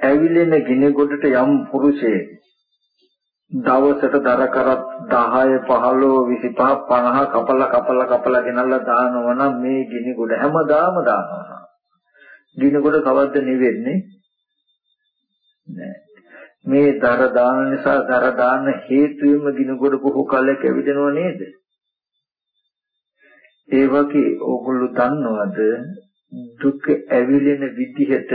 ඇවිලෙන ගිනි ගොඩට යම් පුරුෂයෙක් දවසට දර කරත් 10 15 25 50 කපලා කපලා කපලා ගෙනල්ලා දානවා නම් මේ ගිනි ගොඩ හැමදාම දානවා. ගිනි ගොඩ කවද්ද නිවෙන්නේ? නෑ. මේ දර දාන නිසා දර දාන හේතුවෙම ගිනි ගොඩ බොහෝ කාලයක් ඇවිදිනව නේද? ඒ වගේ ඕගොල්ලෝ දන්නවද දුක ඇවිලෙන විදිහට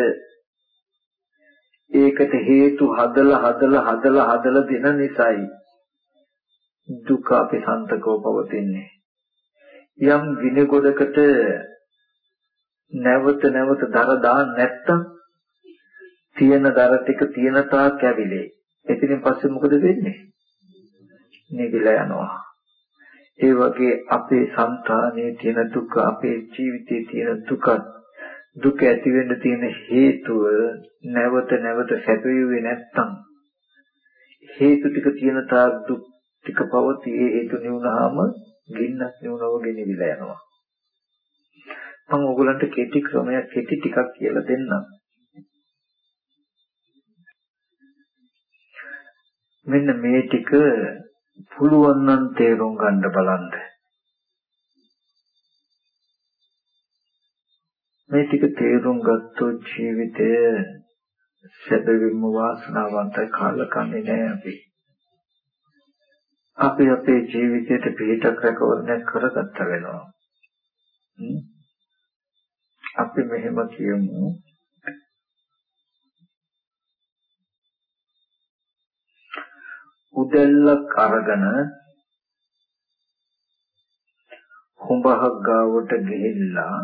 ඒකට හේතු හදලා හදලා හදලා හදලා දෙන නිසායි දුක අපි සන්තකව පවතින්නේ. යම් වින ගොඩකට නැවත නැවත දර දාන්න නැත්තම් තියෙන දර ටික තියෙන තාක් ඇවිලේ. එතනින් පස්සේ මොකද වෙන්නේ? නිවිලා යනවා. ඒ වගේ අපේ సంతානයේ තියෙන දුක අපේ ජීවිතයේ තියෙන දුකත් දුක ඇති වෙන්න තියෙන හේතුව නැවත නැවත සැපයුවේ නැත්තම් හේතු ටික තියෙන තාක් දුක් ටික පවතී. ඒ හේතු නිවුනහම ගින්නක් නිවුනව ගෙනිවිලා යනවා. මම ඕගලන්ට කෙටි ක්‍රමයක් කෙටි ටිකක් කියලා දෙන්නම්. මෙන්න මේ ටික පුළුවන් නම් තේරුම් ගන්න බලන්න. මේ ටික තේරුම් ගත්තොත් ජීවිතය සැබවින්ම වාසනාවන්තයි කාලකන්නේ නෑ අපි. අපි අපේ ජීවිතයට පිටක් රැකවරණය කරගත්ත වෙනවා. අපි මෙහෙම කියමු උදැල්ලක් අරගෙන හුඹහක් ගාවට ගිහිල්ලා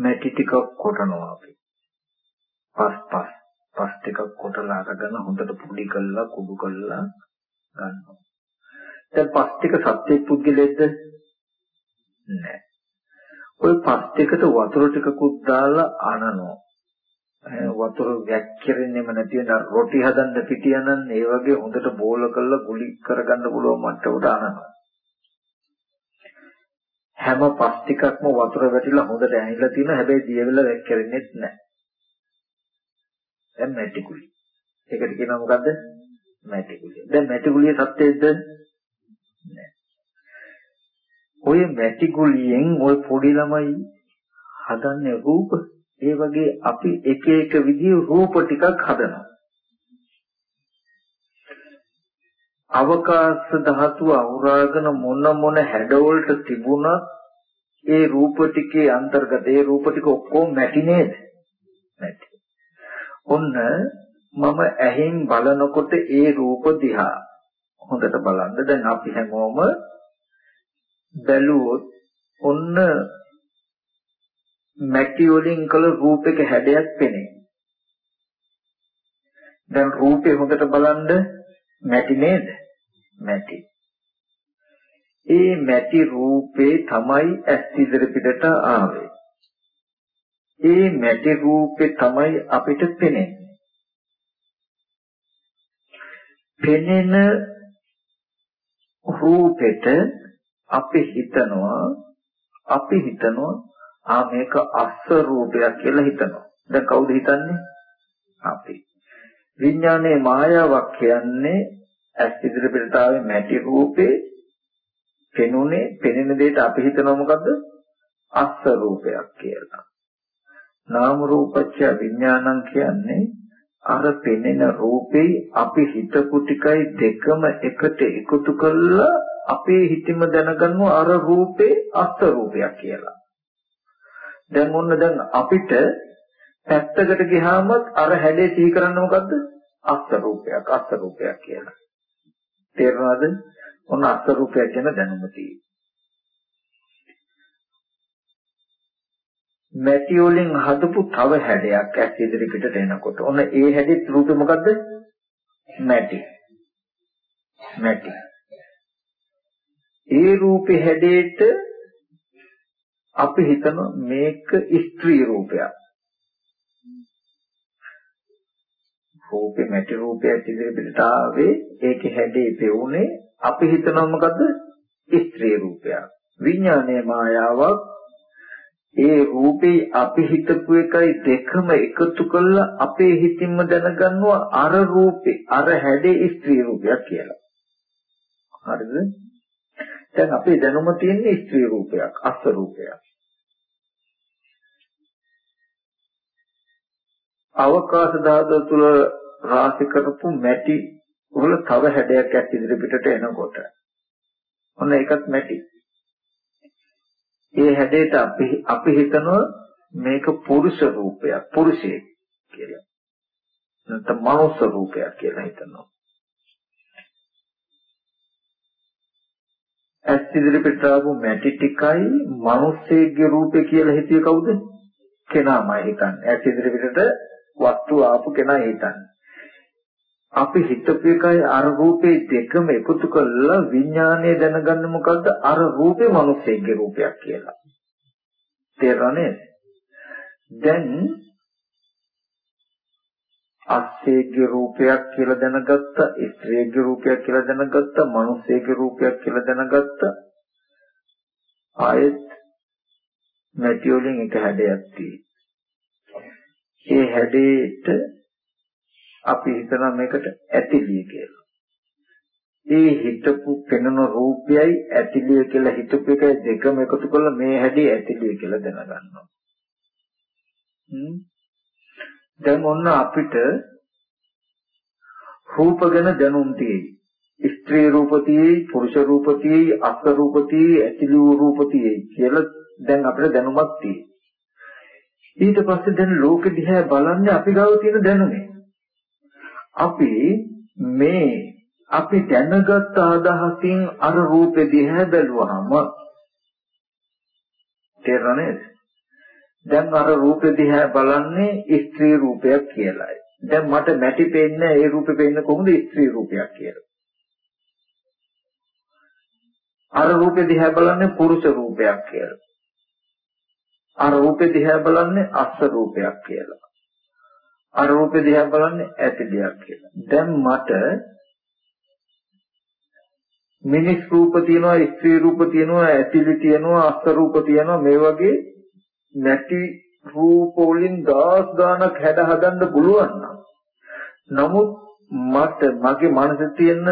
මැටි ටිකක් කොටනවා අපි. පස් පස් පස් ටිකක් කොටලා අරගෙන හොඳට පුඩි කරලා කුඩු කරලා ගන්නවා. දැන් පස් ටික සත්‍ය පුද්ගලෙද්ද? නෑ. ওই පස් ටිකට වතුර ටිකකුත් දාලා අනනවා. වතුර වැක්කිරෙන්නෙම නැති වෙන රොටි හදන්න පිටියනන් ඒ වගේ හොඳට බෝල කරලා ගුලි කරගන්න පුළුවන් මට්ටමට අනනවා. හැම පස් ටිකක්ම වතුර වැටිලා හොඳට ඇහිලා තියෙනවා හැබැයි දියවිලා වැක්කෙන්නේ නැහැ. දැන් මැටිකුලි. ඒකට කියනවා මොකද්ද? මැටිකුලිය. දැන් මැටිකුලිය සත්‍යයේද? නැහැ. ඔය මැටිකුලියෙන් ඔය පොඩි ළමයි හදන්නේ රූප. ඒ වගේ අපි එක එක විදිහේ රූප ටිකක් හදනවා. අවකාශ ධාතුව අවරාගෙන මොන මොන හැඩවලට තිබුණත් ඒ රූප ටිකේ අන්තර්ගත ඒ රූප ටික ඔක්කොම මැටි නේද? මැටි. ඔන්න මම ඇහෙන් බලනකොට ඒ රූප දිහා හොඳට බලන්න. දැන් අපි හැමෝම බැලුවොත් ඔන්න මැටි වලින් කළ රූපයක හැඩයක් පෙනේ. දැන් රූපේ හොඳට බලන්න මැටි නේද? මැටි. ඒ මැටි රූපේ තමයි ඇස් ඉදිරිපිටට ආවේ. ඒ මැටි රූපේ තමයි අපිට පෙනෙන්නේ. පෙනෙන රූපෙට අපි හිතනවා අපි හිතනවා ආ මේක අස්ස රූපයක් කියලා හිතනවා. දැන් කවුද හිතන්නේ? අපි. විඥානයේ මායාවක් කියන්නේ ඇස් ඉදිරියට ආවේ මැටි රූපේ පෙනුනේ පෙනෙන දෙයට අපි හිතනවා මොකද්ද? අස්ස රූපයක් කියලා. නාම රූපච්ඡ විඥානං කියන්නේ අර පෙනෙන රූපේ අපි හිතපු ටිකයි දෙකම එකට එකතු කරලා අපේ හිතෙම දැනගන්නවා අර රූපේ අස්ස රූපයක් කියලා. දැන් ඔන්න දැන් අපිට පැත්තකට ගියාම අර හැඩේ සිහි කරන්න මොකද්ද? අස්ස රූපයක් අස්ස රූපයක් කියලා. තේරෙනවද? ඔන්න අස්ස රූපයක් ගැන දැනුම තියෙනවා. මැටි වලින් හදපු තව හැඩයක් ඇස් ඉදිරි පිටට එනකොට ඔන්න ඒ හැඩෙත් රූපේ මොකද්ද? මැටි. මැටි. ඒ රූපේ හැඩේට අපි හිතන මේක ස්ත්‍රී රූපයක්. රූපේ මැටි රූපයක් ඉදිරියට ආවේ ඒකේ හැඩේ පෙවුනේ අපි හිතනවා මොකද්ද ස්ත්‍රී රූපයක් විඥානයේ මායාවක් ඒ රූපේ අපි හිතපු එකයි දෙකම එකතු කරලා අපේ හිතින්ම දැනගන්නවා අර රූපේ අර හැඩේ ස්ත්‍රී රූපයක් කියලා. හරිද? දැන් අපේ දැනුම තියෙන්නේ ස්ත්‍රී රූපයක්, අස්ස රූපයක්. අවකාශ ධාතුව තුල රාශි කරපු මැටි වල තව හැඩයක් ඇත් ඉදිරි පිටට එනකොට ඔන්න ඒකත් මැටි. ඒ හැඩයට අපි අපි හිතනවා මේක පුරුෂ රූපයක් පුරුෂයෙක් කියලා. නැත්නම් මනුස්ස රූපයක් කියලා හිතනවා. ඇස් ඉදිරි පිට ආපු මැටි ටිකයි මනුස්සයෙක්ගේ රූපේ කියලා හිතිය කවුද? කෙනාමයි හිතන්නේ. ඇස් ඉදිරි පිටට වස්තු ආපු කෙනා හිතන්නේ. අපි හිතපු එකයි අර රූපේ දෙකම එකතු කරලා විඥානය දැනගන්න මොකද්ද? අර රූපේ මිනිස්සෙක්ගේ රූපයක් කියලා. තේරෙන්නේ දැන් අස්සේගේ රූපයක් කියලා දැනගත්ත ස්ත්‍රියගේ රූපයක් කියලා දැනගත්ත මිනිස්සෙක්ගේ රූපයක් කියලා දැනගත්ත ආයෙත් මැටි වලින් එක හැඩයක් තියෙනවා. ඒ හැඩේට අපි හිතනවා මේකට ඇතිලිය කියලා. ඒ හිතපු පෙනෙන රූපයයි ඇතිලිය කියලා හිතපු එකයි දෙකම එකතු කරලා මේ හැටි ඇතිලිය කියලා දැනගන්නවා. දැන් ඔන්න අපිට රූප ගැන දැනුම් තියෙයි. ස්ත්‍රී රූප තියෙයි, පුරුෂ රූප තියෙයි, අස්ස රූප තියෙයි, ඇතිලි රූප තියෙයි කියලා දැන් අපිට දැනුමක් තියෙයි. ඊට පස්සේ දැන් ලෝකෙ දිහා බලන්නේ අපි ගාව තියෙන දැනුමේ. අපි මේ අපි දැනගත් අදහසින් අර රූපෙ දිහා බැලුවහම තේරෙන්නේ දැන් අර රූපෙ දිහා බලන්නේ ස්ත්‍රී රූපයක් කියලායි. දැන් මට මැටි පෙන්නේ ඒ රූපෙ පෙන්නේ කොහොමද ස්ත්‍රී රූපයක් කියලා. අර රූපෙ දිහා බලන්නේ පුරුෂ රූපයක් කියලා. අර රූපෙ දිහා බලන්නේ අස්ස රූපයක් කියලා. අර රූපේ දිහා බලන්නේ ඇති දෙයක් කියලා. දැන් මට මිනිස් රූප තියෙනවා, ස්ත්‍රී රූප තියෙනවා, ඇතිලි තියෙනවා, අස්ස රූප තියෙනවා මේ වගේ නැටි රූප වලින් දහස් ගාණක් හැඩ හදන්න පුළුවන් නමුත් මට මගේ මනසේ තියෙන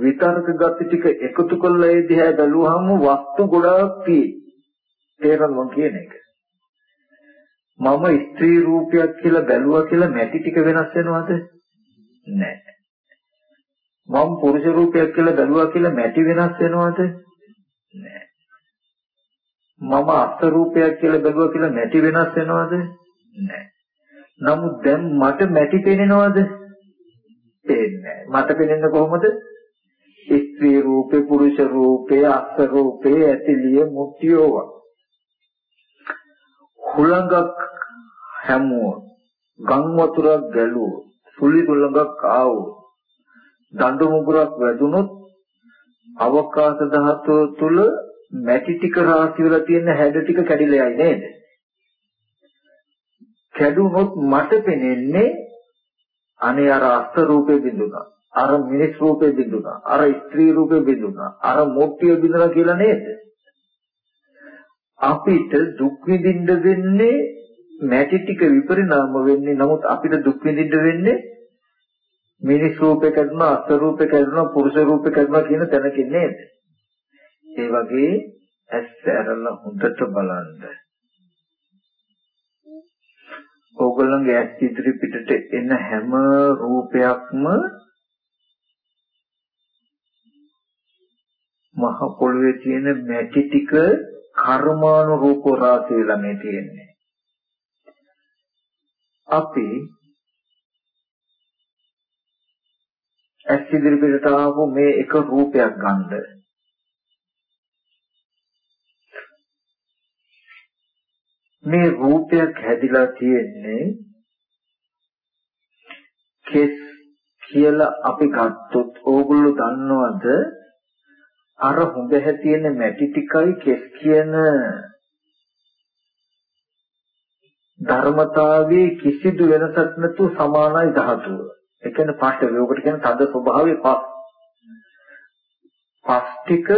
විතර්ක ගති ටික එකතු කරලා ඒ දිහා බැලුවහම වස්තු ගොඩාක් තියෙයි. තේරෙනවද කියන එක? මම ස්ත්‍රී රූපයක් කියලා බැලුවා කියලා මැටි ටික වෙනස් වෙනවද? නැහැ. මම පුරුෂ රූපයක් කියලා බැලුවා කියලා මැටි වෙනස් වෙනවද? නැහැ. මම අස්ස රූපයක් කියලා බැලුවා කියලා මැටි වෙනස් වෙනවද? නැහැ. නමුත් දැන් මට මැටි පේනවද? පේන්නේ මට පේන්නේ කොහොමද? ස්ත්‍රී රූපේ පුරුෂ රූපේ අස්ස රූපේ ඇතිලිය මුත්‍යෝවා හුළඟක් හැමුව ගම් වතුරක් ගැලුව සුලි දුලඟක් ආවෝ දඬු මුගුරක් වැදුනොත් අවකාශ ධාතුව තුල මැටි ටික රාශි වෙලා තියෙන හැඩ ටික කැඩිලා යයි නේද? කැඩුනොත් මට පෙනෙන්නේ අනේ අර අස්ත රූපේ බිඳුනා අර මිනිස් රූපේ බිඳුනා අර ස්ත්‍රී රූපේ බිඳුනා අර මොට්ටිය බිඳුනා කියලා නේද? අපිට දුක් විඳින්න වෙන්නේ නැටි ටික විපරිණාම වෙන්නේ. නමුත් අපිට දුක් විඳින්න වෙන්නේ මිනිස් රූපේ කරනවා අස්ස රූපේ කරනවා පුරුෂ රූපේ කරනවා කියන තැනකින් නේද? ඒ වගේ ඇස් ඇරලා හොඳට බලන්න. ඕගොල්ලන්ගේ ඇස් ඉදිරි පිටට එන හැම රූපයක්ම මහ පොළවේ තියෙන මැටි ටික කර්මානුරූප රාශි වෙලා මේ තියෙන්නේ. අපි ඇස් ඉදිරියට ආපු මේ එක රූපයක් ගන්න. මේ රූපයක් හැදිලා තියෙන්නේ කෙස් කියලා අපි ගත්තොත් ඕගොල්ලෝ දන්නවද අර හොඳ හැතියෙන මැටි ටිකයි කෙස් කියන ධර්මතාවයේ කිසිදු වෙනසක් නැතුව සමානයි ධාතුව. ඒ කියන්නේ පස්ස වේගකට කියන තද ස්වභාවයේ පස්. පස් ටික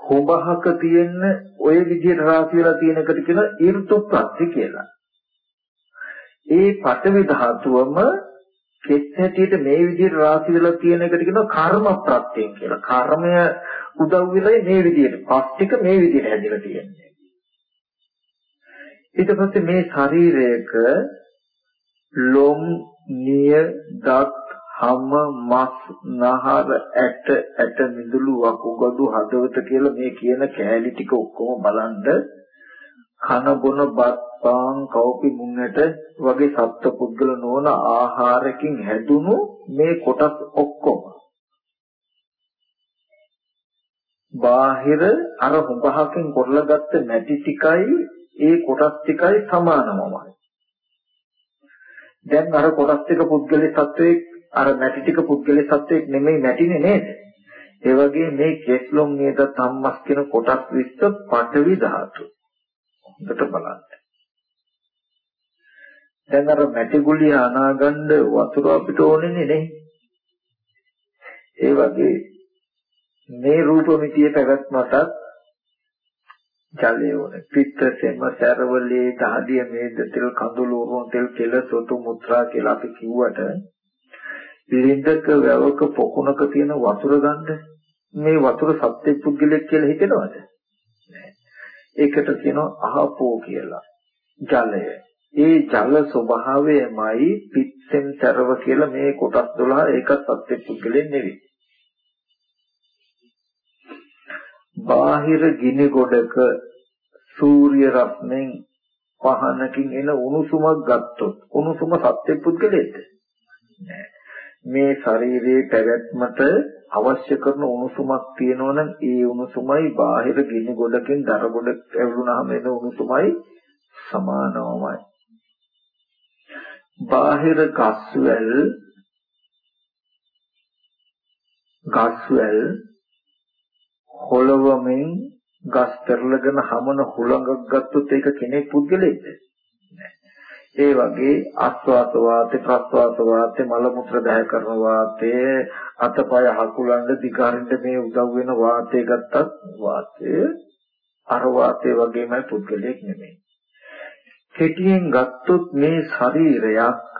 හොඹහක තියෙන ওই විදිහට රාශි වෙලා තියෙන එකට කියන ඍතු ප්‍රත්‍ය කියලා. ඒ පඨවි ධාතුවම කෙස් හැටියට මේ විදිහට රාශි වෙලා තියෙන එකට කියනවා කර්ම ප්‍රත්‍යයෙන් කියලා. කර්මය උදව් වෙලා මේ විදිහට පස් ටික මේ විදිහට හැදිලා තියෙන්නේ. ඊට පස්සේ මේ ශරීරයක ලොම්, නිය, දත්, හම, මස්, නහර, ඇට, ඇට මිදුළු, වකුගඩු, හදවත කියලා මේ කියන කෑලි ටික ඔක්කොම බලන්ද කන බොන බත් පාන් කව්පි මුන්නට වගේ සත්ත්ව පුද්ගල නොවන ආහාරකින් හැදුණු මේ කොටස් ඔක්කොම. බාහිර අර හුඹහකින් කොරලගත්ත නැටි ටිකයි ඒ කොටස් ටිකයි සමානමමයි. දැන් අර කොටස් ටික පුද්ගලයේ සත්වයේ අර නැටි ටික පුද්ගලයේ සත්වයේ නෙමෙයි නැටිනේ නේද? ඒ වගේ මේ කෙස්ලොම් නේද සම්මස් කියන කොටස් විස්ස පඨවි ධාතු. හොඳට බලන්න. දැන් අර මැටි ගුලිය අනාගන්න වතුර අපිට ඕනේ නේ. ඒ වගේ මේ රූප මිතිය පැවැත්මටත් ජලය ඕනේ. පිත්ත සෙම සරවලේ දහදිය මේද තෙල් කඳුළු උරුම තෙල් කෙල සොටු මුත්‍රා කියලා අපි කිව්වට ලින්දක වැවක පොකුණක තියෙන වතුර ගන්න මේ වතුර සත්‍ය පුද්ගලෙක් කියලා හිතනවද? ඒකට කියනවා අහපෝ කියලා. ජලය. ඒ ජල ස්වභාවයමයි පිත්සෙන් සරව කියලා මේ කොටස් 12 ඒක සත්‍ය පුද්ගලෙන් නෙවෙයි. බාහිර ගිනි ගොඩක සූර්ය රශ්මෙන් පහනකින් එන උණුසුමක් ගත්තොත් උණුසුම සත්‍ය පුද්ගලෙද්ද නෑ. මේ ශරීරයේ පැවැත්මට අවශ්‍ය කරන උණුසුමක් තියෙනවා නම් ඒ උණුසුමයි බාහිර ගිනි ගොඩකින් දර ගොඩ ඇවිලුනහම එන උණුසුමයි සමානවමයි. බාහිර ගස්වැල් ගස්වැල් හොලවමින් ගස් පෙරලගෙන හමන හුලඟක් ගත්තොත් ඒක කෙනෙක් පුද්ගලෙක්ද? ඒ වගේ ආස්වාස වාතේ ප්‍රස්වාස වාතේ මල මුත්‍ර දහය කරන වාතේ අතපය හකුලන්න දිගාරින්ද මේ උදව් වෙන වාතේ ගත්තත් වාතය අර වාතේ වගේමයි පුද්ගලයෙක් නෙමෙයි. කෙටියෙන් ගත්තොත් මේ ශරීරයක්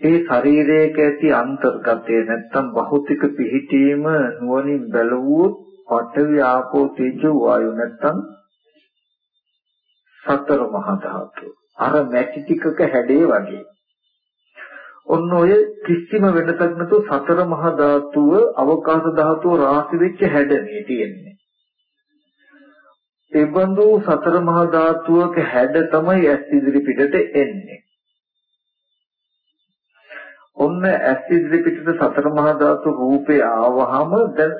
ඒ ශරීරයක ඇති අන්තර්ගතය නැත්තම් භෞතික පිහිටීම නුවණින් බැලුවොත් පඨවි ආපෝ තේජෝ වායු නැත්තම් සතර මහා ධාතු. අර මැටි ටිකක හැඩේ වගේ. ඔන්න ඔය කිසිම වෙනසක් නැතුව සතර මහා ධාතුව අවකාශ ධාතුව රාශි වෙච්ච හැඩනේ තියෙන්නේ. ඒ බඳු සතර මහා ධාතුවක හැඩ තමයි ඇස් ඉදිරි පිටට එන්නේ. ඔන්න ඇස් ඉදිරි පිටට සතර මහා ධාතු රූපේ ආවහම දැන්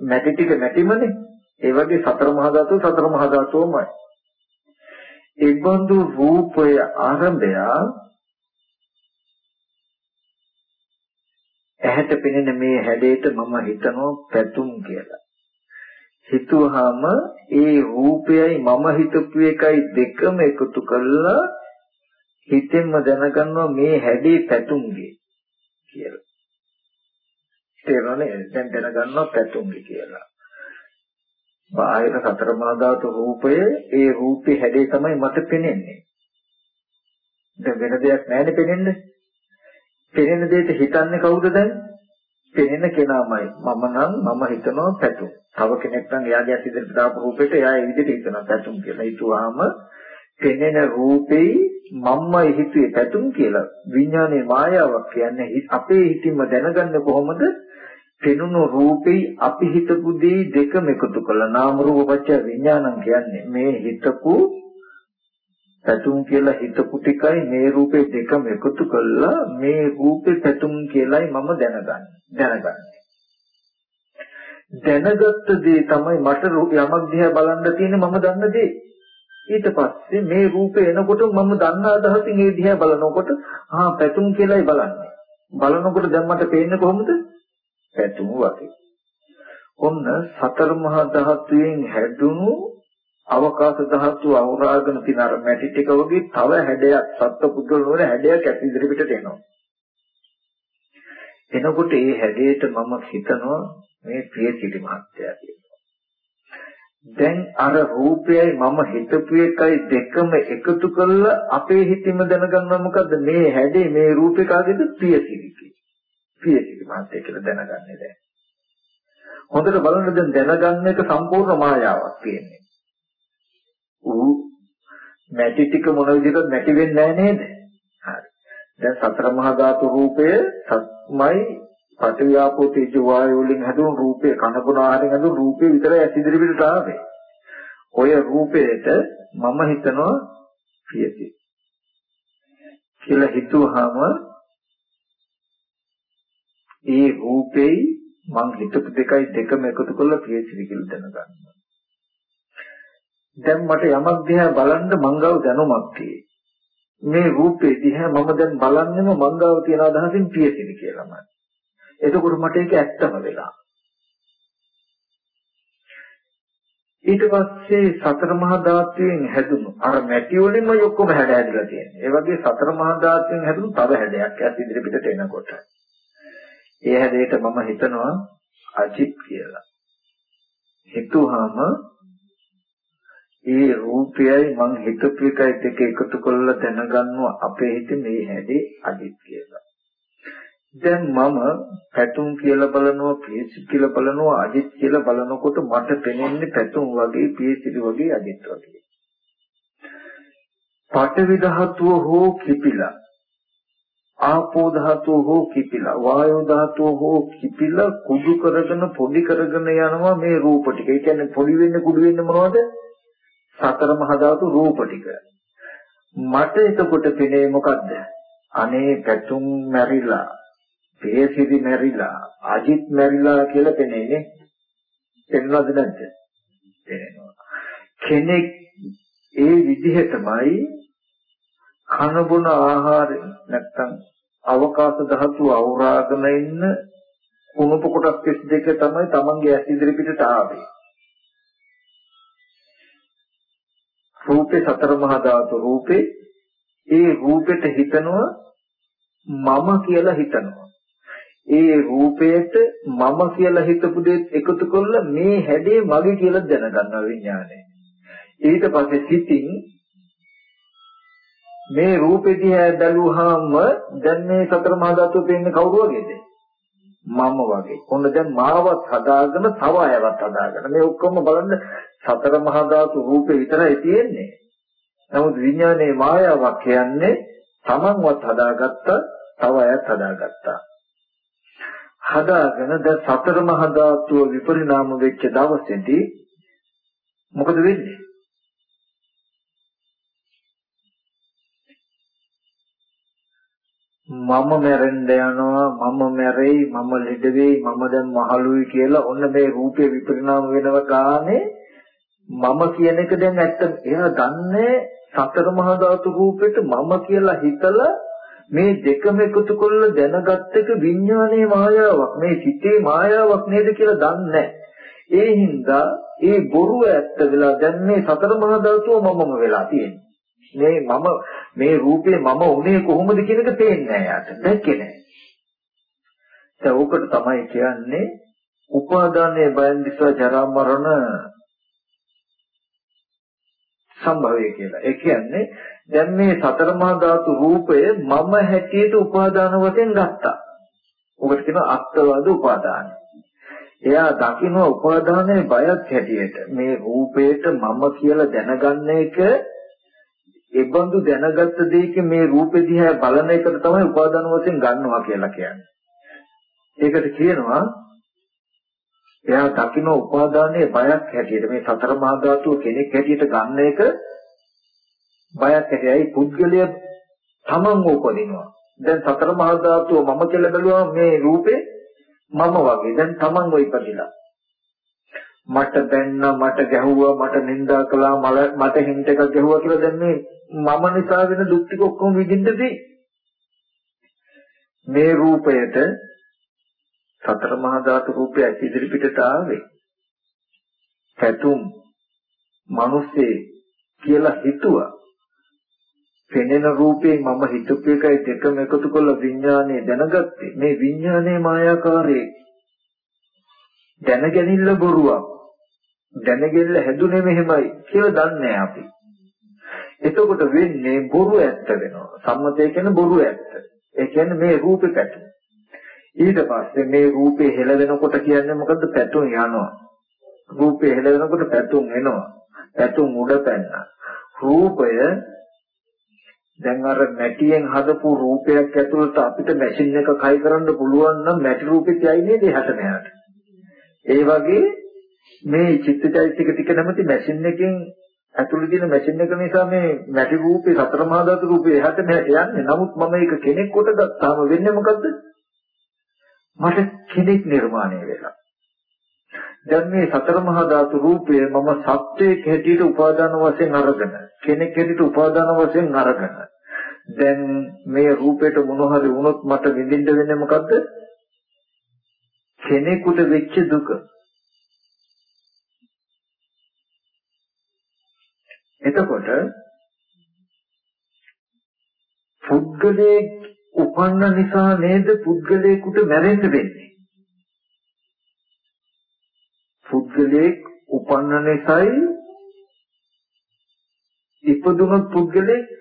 මැටි ටික මැටිමනේ. ඒ වගේ සතර මහා ධාතු සතර මහා ධාතුවමයි. ඒ බඳු රූපය ආරම්භය ඇහැට පෙනෙන මේ හැඩයට මම හිතනවා පැතුම් කියලා. හිතුවාම ඒ රූපයයි මම හිතපු එකයි දෙකම එකතු කළා හිතෙන්ම දැනගන්නවා මේ හැඩේ පැතුම්ගේ. කියලා. තේරෙන්නේ දැන් දැනගන්නවා පැතුම්ගේ කියලා. බාහිර සතර මහා ධාතු රූපය ඒ රූපේ හැඩේ තමයි මට පෙනෙන්නේ. දැන් වෙන දෙයක් නැහැනේ පෙනෙන්නේ. පෙනෙන දෙයට හිතන්නේ කවුද දැන්? පෙනෙන කෙනාමයි. මම නම් මම හිතනවා පැතුම්. තව කෙනෙක් නම් එයාගේ ඇස් ඉදිරියට දාපු රූපෙට එයා ඒ විදිහට හිතනවා පැතුම් කියලා. හිතුවාම පෙනෙන රූපේ මම්මයි හිතුවේ පැතුම් කියලා. විඥානයේ මායාවක් කියන්නේ අපේ හිතින්ම දැනගන්නේ කොහොමද? පෙනුණු රූපේ අපි හිතපු දේ දෙකම එකතු කළා නාම රූප පත්‍ය විඥානං කියන්නේ මේ හිතපු පැතුම් කියලා හිතපු ටිකයි මේ රූපේ දෙකම එකතු කළා මේ රූපේ පැතුම් කියලායි මම දැනගන්නේ දැනගන්නේ. දැනගත්ත දේ තමයි මට යමක් දිහා බලන්න තියෙන්නේ මම දන්න දේ. ඊට පස්සේ මේ රූපේ එනකොට මම දන්න අදහසින් ඒ දිහා බලනකොට ආ පැතුම් කියලායි බලන්නේ. බලනකොට දැන් මට පේන්නේ කොහොමද? පැතුම් වගේ. ඔන්න සතර මහා ධාතුයෙන් හැදුණු අවකාශ ධාතු අවරාගෙන තියෙන අර මැටි ටික වගේ තව හැඩයක් සත්ව පුද්ගල වල හැඩයක් ඇති ඉදිරි පිටට එනවා. එනකොට ඒ හැඩයට මම හිතනවා මේ ප්‍රියසිරි මහත්තයා කියනවා. දැන් අර රූපයයි මම හිතපු එකයි දෙකම එකතු කරලා අපේ හිතෙම දැනගන්නවා මොකද්ද මේ හැඩේ මේ රූපේ කාගේද ප්‍රියසිරි කියලා. ප්‍රියසිරි මහත්තයා කියලා දැනගන්නේ දැන්. හොඳට බලන්න දැන් දැනගන්න එක සම්පූර්ණ මායාවක් තියෙන්නේ. ඌ මැටි ටික මොන විදිහටද නැති වෙන්නේ නැහැ නේද? හරි. දැන් සතර මහා ධාතු රූපය සත්මයි පටිවිආපෝ තේජෝ වායෝ වලින් හැදුණු රූපේ කනබුන ආහාරයෙන් හැදුණු රූපේ විතරයි ඇස් ඉදිරි පිටට ආවේ. ඔය රූපේට මම හිතනවා පියති. කියලා හිතුවාම ඒ රූපේ මං හිතපු දෙකයි දෙකම එකතු කරලා පියසිරි කියලා දැනගන්නවා. දැන් මට යමක් දිහා බලන්න මංගව දැනුමක් තියෙයි. මේ රූපේ දිහා මම දැන් බලන්නෙම මංගව තියන අදහසින් පියසිරි කියලාමයි. එතකොට මට ඒක ඇත්තම වෙලා. ඊට පස්සේ සතර මහා ධාතුයෙන් හැදුණු අර මැටි වලින්ම ඔක්කොම හැඩ ඇදලා තියෙනවා. ඒ වගේ සතර මහා ධාතුයෙන් හැදුණු තව හැඩයක් ඇස් ඉදිරි පිටට එනකොට. ඒ හැඩයට මම හිතනවා අජිත් කියලා. හිතුවාම ඒ රූපයයි මං හිතපු එකයි දෙක එකතු කරලා දැනගන්නවා අපේ හිතේ මේ හැඩේ අජිත් කියලා. දැන් මම පැතුම් කියලා බලනවා පියසිරි කියලා බලනවා අජිත් කියලා බලනකොට මට පෙනෙන්නේ පැතුම් වගේ පියසිරි වගේ අජිත් වගේ. පඨවි ධාතුව හෝ කිපිලා ආපෝ ධාතුව හෝ කිපිලා වායෝ ධාතුව හෝ කිපිලා කුඩු කරගෙන පොඩි කරගෙන යනවා මේ රූප ටික. ඒ කියන්නේ පොඩි වෙන්නේ කුඩු වෙන්නේ මොනවද? සතර මහා ධාතු රූප ටික. මට එතකොට පෙනේ මොකද්ද? අනේ පැතුම් මැරිලා, පේසිරි මැරිලා, අජිත් මැරිලා කියලා පෙනේනේ. පෙන්වද නැද්ද? පෙනෙනවා. කෙනෙක් ඒ විදිහටමයි කන බොන ආහාර නැත්තම් අවකාශ ධාතු අවරාගෙන ඉන්න කුණප කොටස් දෙක තමයි Tamange ඇස් ඉදිරි පිටට ආවේ. රූපේ සතර මහා ධාතු රූපේ ඒ රූපෙට හිතනවා මම කියලා හිතනවා. ඒ රූපයට මම කියලා හිතපු දේ එකතු කරලා මේ හැඩේ මගේ කියලා දැනගන්නවා විඥානය. ඊට පස්සේ සිතින් මේ රූපෙ දිහා බැලුවාම දැන් මේ සතර මහා ධාතුව පේන්නේ කවුරු වගේද? මම වගේ. ඔන්න දැන් මාවත් හදාගෙන තව අයවත් හදාගෙන මේ ඔක්කොම බලන්න සතර මහා ධාතු රූපේ විතරයි තියෙන්නේ. නමුත් විඥානයේ මායාවක් කියන්නේ තමන්වත් හදාගත්ත තව අයත් හදාගත්තා. හදාගෙන දැන් සතර මහා ධාතුව විපරිණාම වෙච්ච දවසේදී මොකද වෙන්නේ? මම මැරෙන්න යනවා මම මැරෙයි මම ලෙඩ වෙයි මම දැන් මහලුයි කියලා ඔන්න මේ රූපේ විපරිණාම වෙනව ගානේ මම කියන එක දැන් ඇත්ත එයා දන්නේ සතර මහා ධාතු රූපෙට මම කියලා හිතලා මේ දෙකම එකතු කරලා දැනගත් එක විඥානයේ මායාවක් මේ සිතේ මායාවක් නේද කියලා දන්නේ ඒ හින්දා ඒ බොරුව ඇත්ත වෙලා දැන් මේ සතර මහා ධාතුව මමම වෙලා තියෙන්නේ මේ මම මේ රූපේ මම උනේ කොහොමද කියන එක පේන්නේ නැහැ යාට. දැක්කේ නැහැ. දැන් ඕකට තමයි කියන්නේ උපාදානයේ බයන් දිස්වා ජරා මරණ සම්භවය කියලා. ඒ කියන්නේ දැන් මේ සතර මහා ධාතු රූපය මම හැටියට උපාදාන වශයෙන් ගත්තා. ඔකට කියනවා අත්වාද උපාදාන. එයා දකින්න උපාදානයේ බයක් හැටියට මේ රූපේට මම කියලා දැනගන්න එක ඒබඳු දැනගත්ත දෙයක මේ රූපෙ දිහා බලන එකට තමයි උපාදාන වශයෙන් ගන්නවා කියලා කියන්නේ. ඒකට කියනවා එයා දකින්න උපාදානයේ බයක් හැටියට මේ සතර මහා ධාතුව කෙනෙක් හැටියට ගන්න එක බයක් හැටියයි පුද්ගලය තමන්ව උපදිනවා. දැන් සතර මහා ධාතුව මම කියලා බැලුවා මේ රූපේ මම වගේ. දැන් තමන්ව ඉපදිලා. මට බැන්න මට ගැහුවා මට නිඳා කළා මට හින්ට එකක් ගැහුවා කියලා දැන් මේ මම නිසා වෙන දුක් ටික ඔක්කොම විඳින්නදී මේ රූපයට සතර මහා ධාතු රූපය ඉදිරි පිටට ආවේ පැතුම් මිනිස්සේ කියලා හිතුවා පෙනෙන රූපේ මම හිතපු එකයි දෙකම එකතු කරලා විඥානය දැනගත්තේ මේ විඥානයේ මායාකාරයේ දැනගැනිල්ල බොරුවක්. දැනගැල්ල හැදුනේ මෙහෙමයි කියලා දන්නේ අපි. එතකොට වෙන්නේ බොරු ඇත්ත වෙනවා. සම්මතය කියන්නේ බොරු ඇත්ත. ඒ කියන්නේ මේ රූපේ පැතුම්. ඊට පස්සේ මේ රූපේ හෙලවෙනකොට කියන්නේ මොකද්ද පැතුම් යනවා. රූපේ හෙලවෙනකොට පැතුම් එනවා. පැතුම් උඩ පැන්නා. රූපය දැන් අර මැටියෙන් හදපු රූපයක් ඇතුළත අපිට මැෂින් එක කයි කරන්න පුළුවන් නම් මැටි රූපෙත් යයි නේද එහාට මෙහාට. ඒ වගේ මේ චිත්තචෛතසික ටික නැමැති මැෂින් එකෙන් ඇතුළේ තියෙන මැෂින් එක නිසා මේ මැටි රූපේ සතර මහා ධාතු රූපේ එහාට මෙහාට යන්නේ. නමුත් මම ඒක කෙනෙක් කොට ගත්තාම වෙන්නේ මොකද්ද? මට කෙනෙක් නිර්මාණය වෙලා. දැන් මේ සතර මහා ධාතු රූපය මම සත්‍යයක් හැටියට උපාදාන වශයෙන් අරගෙන කෙනෙක් හැටියට උපාදාන වශයෙන් අරගෙන දැන් මේ රූපයට මොන හරි වුණොත් මට විඳින්න වෙන්නේ මොකද්ද? කෙනෙකුට වෙච්ච දුක. එතකොට පුද්ගලයේ උපන්න නිසා නේද පුද්ගලයෙකුට මැරෙන්න වෙන්නේ. පුද්ගලයෙක් උපන්න නිසායි ඉපදුන පුද්ගලෙක්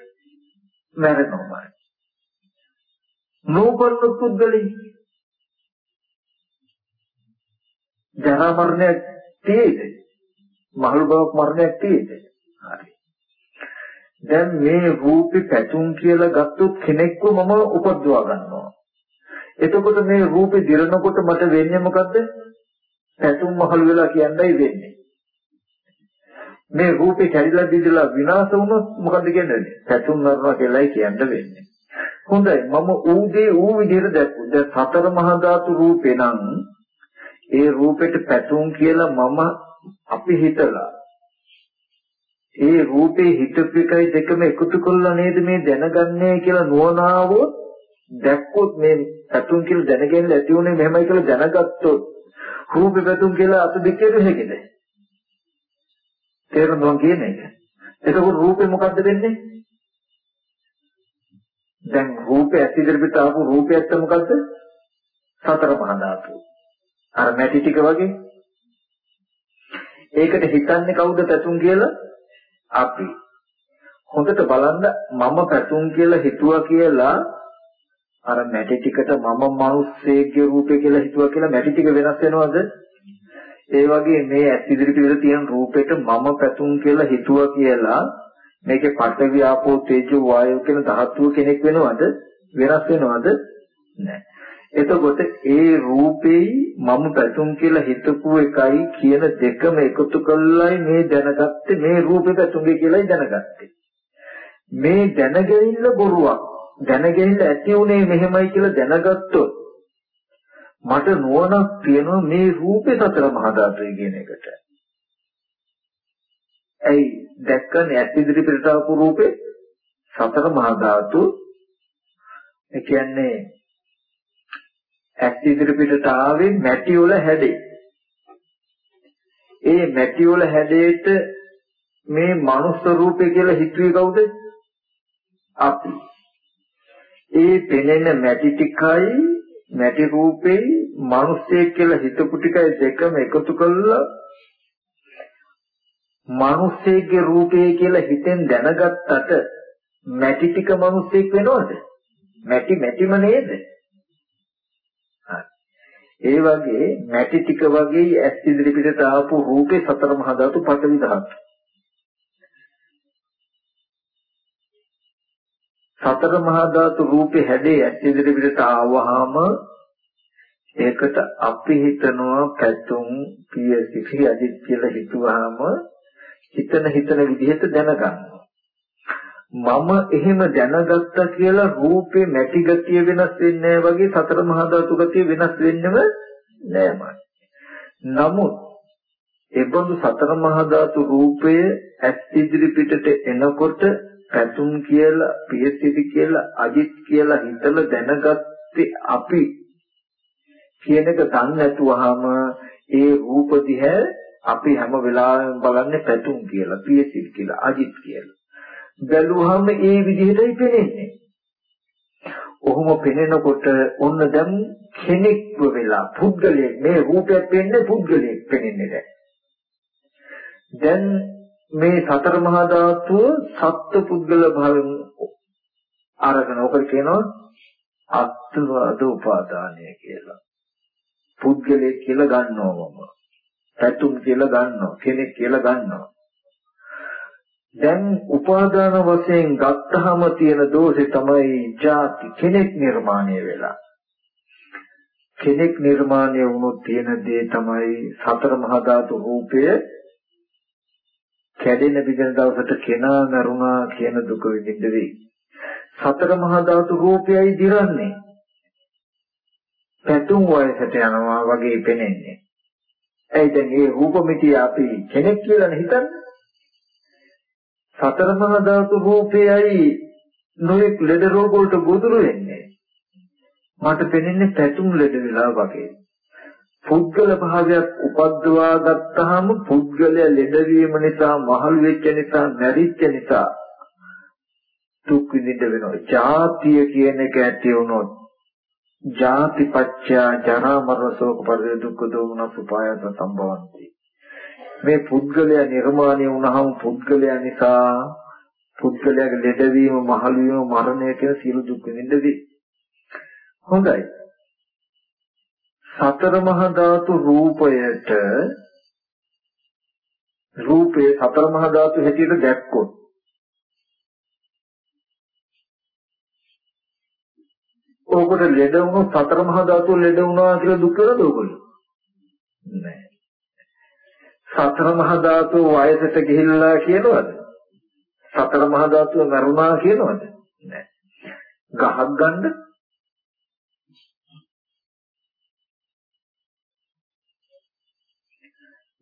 මැරෙනවා. නෝබල්න පුද්ගලෙක් ජරා මරණයක් තියෙද? මහලු බවක් මරණයක් තියෙද? හරි. දැන් මේ රූපේ පැතුම් කියලා ගත්තොත් කෙනෙක්ව මම උපද්දවා ගන්නවා. එතකොට මේ රූපේ දිරනකොට මට වෙන්නේ මොකද්ද? පැතුම් මහලු වෙලා කියන්නයි වෙන්නේ. මේ රූපේ කැඩිලා බිඳලා විනාශ වුණොත් මොකද්ද කියන්නේ? පැතුම් කරනවා කියලායි කියන්න වෙන්නේ. හොඳයි මම ඌගේ ඌ විදිහට දැක්කුවා. දැන් සතර මහා ධාතු රූපේ නම් ඒ රූපෙට පැතුම් කියලා මම අපි හිතලා ඒ රූපේ හිතපු එකයි දෙකම එකතු කළා නේද මේ දැනගන්නේ කියලා නුවණාවොත් දැක්කොත් මේ පැතුම් කියලා දැනගන්න ඇති උනේ මෙහෙමයි කියලා දැනගත්තොත් රූපේ පැතුම් කියලා අත දෙකේ හැකෙද තේරුණා කියන එක. එතකොට රූපේ මොකද්ද වෙන්නේ? දැන් රූපය ඇති ඉදිරියට ආපු රූපයත් මොකද්ද? සතර මහා ධාතු. අර මැටි ටික වගේ. ඒකට හිතන්නේ කවුද පැතුම් කියලා? අපි. හොඳට බලන්න මම පැතුම් කියලා හිතුවා කියලා අර මැටි ටිකට මම මිනිස්සෙක්ගේ රූපේ කියලා හිතුවා කියලා මැටි ටික වෙනස් වෙනවද? ඒ වගේ මේ ඇස් ඉදිරියට විතර තියෙන රූපෙට මම පැතුම් කියලා හිතුවා කියලා මේකේ පඨවි ආපෝ තේජෝ වායෝ කියන ධාතුව කෙනෙක් වෙනවද? වෙනස් වෙනවද? නැහැ. එතකොට ඒ රූපේයි මම පැතුම් කියලා හිතපු එකයි කියන දෙකම එකතු කළායි මේ දැනගත්තේ මේ රූපේ පැතුම්ගේ කියලායි දැනගත්තේ. මේ දැනගැනිල්ල බොරුවක්. දැනගැනිල්ල ඇති උනේ මෙහෙමයි කියලා දැනගත්තොත් මට නුවණක් තියෙනවා මේ රූපේ සතර මහා ධාතුයි කියන එකට. ඇයි දැක්කනේ ඇස් ඉදිරියට ආපු රූපේ සතර මහා ධාතු ඒ කියන්නේ ඇස් ඉදිරිපිටට ආවේ මැටි වල හැඩේ. ඒ මැටි වල හැඩේට මේ මනුස්ස රූපේ කියලා හිතුවේ කවුද? අපි. ඒ පෙනෙන මැටි ටිකයි මැටි රූපේ මිනිස්සෙක් කියලා හිතපු ටිකයි දෙකම එකතු කළා මිනිස්සෙක්ගේ රූපේ කියලා හිතෙන් දැනගත්තට මැටි ටික මිනිස්සෙක් වෙනවද? මැටි මැටිම නේද? ඒ වගේ මැටි ටික වගේ ඇස් ඉදිරි පිටට ආපු රූපේ සතර මහා ධාතු පඨවි ධාතු. සතර මහා ධාතු රූපේ හැඩේ ඇස් ඉදිරි පිටට ආවහම ඒකට අපි හිතනවා පැතුම් පියසිකි අදිත් කියලා හිතුවාම හිතන හිතන විදිහට දැනගන්නවා. මම එහෙම දැනගත්තා කියලා රූපේ නැති ගතිය වෙනස් වෙන්නේ වගේ සතර මහා ධාතු ගතිය වෙනස් වෙන්නේම නෑමයි. නමුත් ඒබඳු සතර මහා ධාතු රූපය ඇස් ඉදිරි පිටට එනකොට පැතුම් කියලා, පියසිරි කියලා, අජිත් කියලා හිතලා දැනගත්තේ අපි කියන එක දන්නේ නැතුවහම ඒ රූප දිහා අපි හැම වෙලාවෙම බලන්නේ පැතුම් කියලා, පියසිරි කියලා, අජිත් කියලා. බැලුවහම ඒ විදිහටයි පේන්නේ. ඔහොම පෙනෙනකොට ඔන්න දැන් කෙනෙක්ව වෙලා පුද්ගලයෙක් මේ රූපයක් පෙන්නේ පුද්ගලයෙක් පෙනෙන්නේ දැන්. දැන් මේ සතර මහා ධාතුව සත්ත්ව පුද්ගල භාවයෙන් අරගෙන ඔකට කියනවා අත්වාද උපාදානය කියලා. පුද්ගලයෙක් කියලා ගන්නවම. පැතුම් කියලා ගන්නවා. කෙනෙක් කියලා ගන්නවා. දැන් උපාදාන වශයෙන් ගත්තාම තියෙන දෝෂේ තමයි ಜಾති කෙනෙක් නිර්මාණය වෙලා. කෙනෙක් නිර්මාණය වුණොත් තියෙන දේ තමයි සතර මහා ධාතු රූපය කැඩෙන බිඳෙන දවසට කෙනා නරුණා කියන දුක විඳින්න වෙයි. සතර මහා ධාතු රූපයයි දිරන්නේ. පැතුම් වයසට යනවා වගේ පෙනෙන්නේ. ඇයි දැන් මේ රූප මිටිය අපි කෙනෙක් කියලා හිතන්නේ? සතර මහා ධාතු රූපයයි නොයෙක් ලෙඩ රෝග වලට ගොදුරු වෙන්නේ. මට පෙනෙන්නේ පැතුම් ලෙඩ වෙලා වගේ. පුද්ගල භාවයක් උපද්දවා ගත්තාම පුද්ගලයා ලෙඩවීම නිසා මහලු වෙච්ච නිසා නැරිච්ච නිසා දුක් විඳින්න වෙනවා. ජාතිය කියන එක ඇති වුණොත් ජාතිපච්චය ජරා මරණ ශෝක පරිදේ දුක්ඛ දෝමන සුපායත සම්භවಂತಿ. මේ පුද්ගලයා නිර්මාණය වුණාම පුද්ගලයා නිසා පුද්ගලයාගේ ලෙඩවීම මහලු වීම මරණය කියන සියලු දුක් විඳින්න දී. හොඳයි. සතර මහා ධාතු රූපයට රූපේ සතර මහා ධාතු හැටියට දැක්කොත් ඕකට ලෙඩ වුණොත් සතර මහා ධාතු ලෙඩ වුණා කියලා දුක් වෙනද ඕගොල්ලෝ? නෑ. සතර මහා ධාතු වයසට ගිහිල්ලා කියනවද? සතර මහා ධාතු මරුණා කියනවද? නෑ. ගහක් ගන්න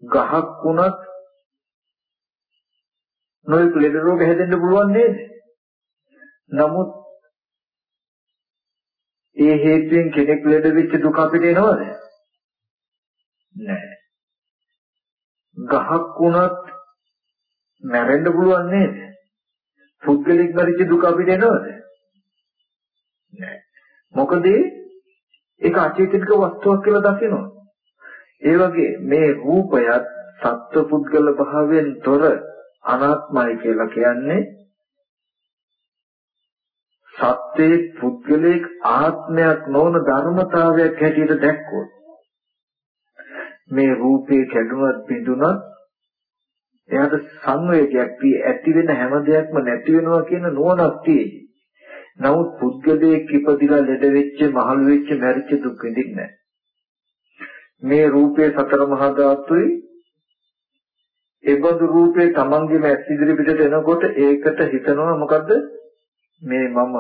ගහක් වුණත් නොයෙක් ලෙඩ රෝග හැදෙන්න පුළුවන් නේද? නමුත් ඒ හේතුවෙන් කෙනෙක් ලෙඩ වෙච්ච දුක අපිට එනවද? නැහැ. ගහක් වුණත් මැරෙන්න පුළුවන් නේද? පුද්ගලික මරිච්ච දුක අපිට එනවද? නැහැ. මොකද ඒක අචේතනික වස්තුවක් කියලා දකිනවා. ඒ වගේ මේ රූපයත් සත්ව පුද්ගල භාවයෙන් තොර අනාත්මයි කියලා කියන්නේ සත්‍යයේ පුද්ගලික ආත්මයක් නොවන ධර්මතාවයක් හැටියට දැක්කොත් මේ රූපේ කැඩුනත් බිඳුනත් එයාට සංවේගයක් tie ඇති වෙන හැම දෙයක්ම නැති වෙනවා කියන නුවණක් තියෙයි. නමුත් පුද්ගලයෙක් ඉපදිලා ලෙඩ වෙච්ච, මහලු වෙච්ච, මැරිච්ච දුක් විඳින්නේ නැහැ. මේ රූපේ සතර මහා ධාතුයි. ඒබඳු රූපේ තමන්ගේම ඇස් ඉදිරි පිටට එනකොට ඒකට හිතනවා මොකද්ද? මේ මම.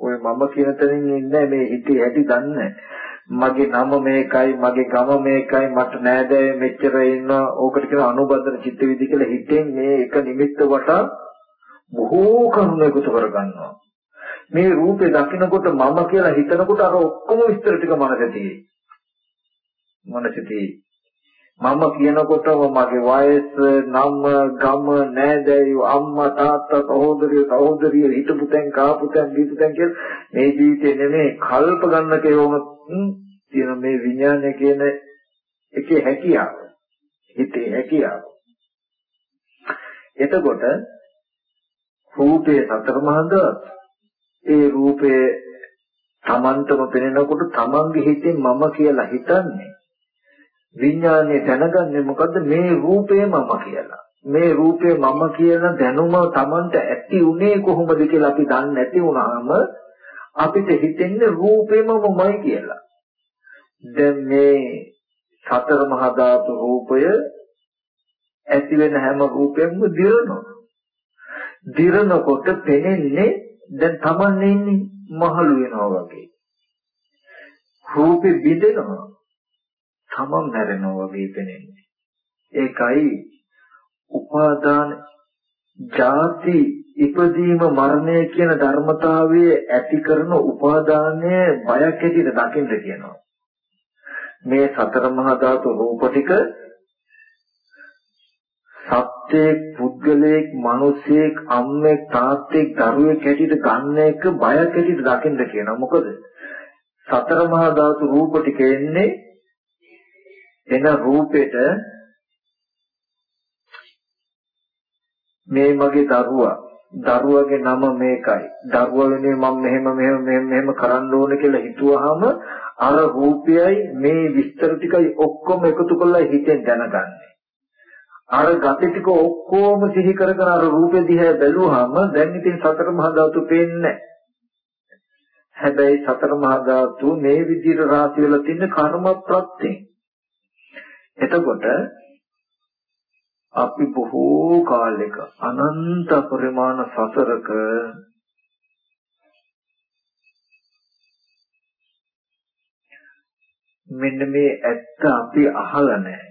ඔය මම කියන තැනින් ඉන්නේ මේ හිතේ ඇති දන්නේ. මගේ නම මේකයි මගේ ගම මේකයි මට නෑදෑය මෙච්චර ඉන්නවා. ඕකට කියන අනුබද්ධන චිත්ත විදි කියලා හිතෙන් මේ එක නිමිත්ත වටා බොහෝ කරුණු එකතු කරගන්නවා. මේ රූපේ දකිනකොට මම කියලා හිතනකොට අර ඔක්කොම විස්තර ටික මනසදී මනසදී මම කියනකොටම මගේ වයස, නම, ගම, නෑදෑයෝ, අම්මා, තාත්තා, සහෝදරිය, සහෝදරිය, හිටපු තැන්, කාපු තැන්, දීපු තැන් කියලා මේ ජීවිතේ නෙමෙයි කල්ප ගන්න කේවම තියෙන මේ විඥානය කියන එකේ හැකියාව. හිතේ හැකියාව. එතකොට රූපේ සතර මහඳ ඒ රූපේ තමන්ටම පෙනෙනකොට තමන්ගේ හිතෙන් මම කියලා හිතන්නේ විඥානය දැනගන්නේ මොකද්ද මේ රූපේ මම කියලා. මේ රූපේ මම කියන දැනුම Tamanට ඇති උනේ කොහොමද කියලා අපි දන්නේ නැති වුණාම අපිට හිතෙන්නේ රූපේම මමයි කියලා. දැන් මේ සතර මහා ධාතු රූපය ඇති වෙන හැම රූපයක්ම දිරනවා. දිරනකොට පෙනෙන්නේ දැන් Taman ඉන්නේ මහලු වෙනවා වගේ. රූපේ බිඳෙනවා. තමන් මැරෙනවා වගේ පෙනෙන්නේ. ඒකයි උපාදාන ජාති ඉපදීම මරණය කියන ධර්මතාවයේ ඇති කරන උපාදානය බයක් ඇටියට දකින්න කියනවා. මේ සතර මහා ධාතු රූප ටික සත්‍යයක් පුද්ගලයෙක් මිනිසෙක් අම්මෙක් තාත්තෙක් දරුවෙක් හැටියට ගන්න එක බයක් හැටියට දකින්න කියනවා මොකද සතර මහා ධාතු රූප ටික එන්නේ එන රූපෙට මේ මගේ දරුවා. දරුවගේ නම මේකයි. දරුවා වෙනුවෙන් මම මෙහෙම මෙහෙම මෙහෙම මෙහෙම කරන්න ඕන කියලා හිතුවාම අර රූපයයි මේ විස්තර ටිකයි ඔක්කොම එකතු කරලා හිතෙන් දැනගන්නේ. අර gati ටික ඔක්කොම සිහි කරගෙන අර රූපෙ දිහා බැලුවාම දැන් ඉතින් සතර මහා ධාතු පේන්නේ හැබැයි සතර මහා ධාතු මේ විදිහට රාශි වෙලා තින්නේ කර්ම ප්‍රත්‍යයෙන් එතකොට අපි බොහෝ කාලයක අනන්ත පරිමාණ සසරක මෙන්න මේ ඇත්ත අපි අහලා නැහැ.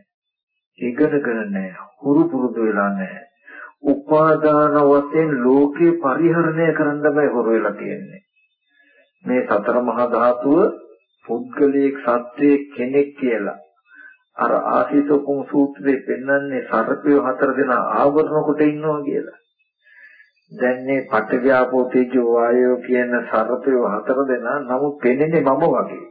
ඉගෙනගෙන නැහැ. හුරු පුරුදු වෙලා නැහැ. උපාදාන වශයෙන් ලෝකේ පරිහරණය කරන්න බෑ හොර වෙලා තියෙන්නේ. මේ සතර මහා ධාතුව පුද්ගලයෙක් සත්වයේ කෙනෙක් කියලා. අර ආශිතෝපම සූත්‍රයේ පෙන්වන්නේ සර්පය හතර දෙනා ආවරණ කොට ඉන්නවා කියලා. දැන් මේ පටවියාපෝ තේජෝ වායෝ කියන සර්පය හතර දෙනා නමුත් පෙන්වන්නේ මම වගේ.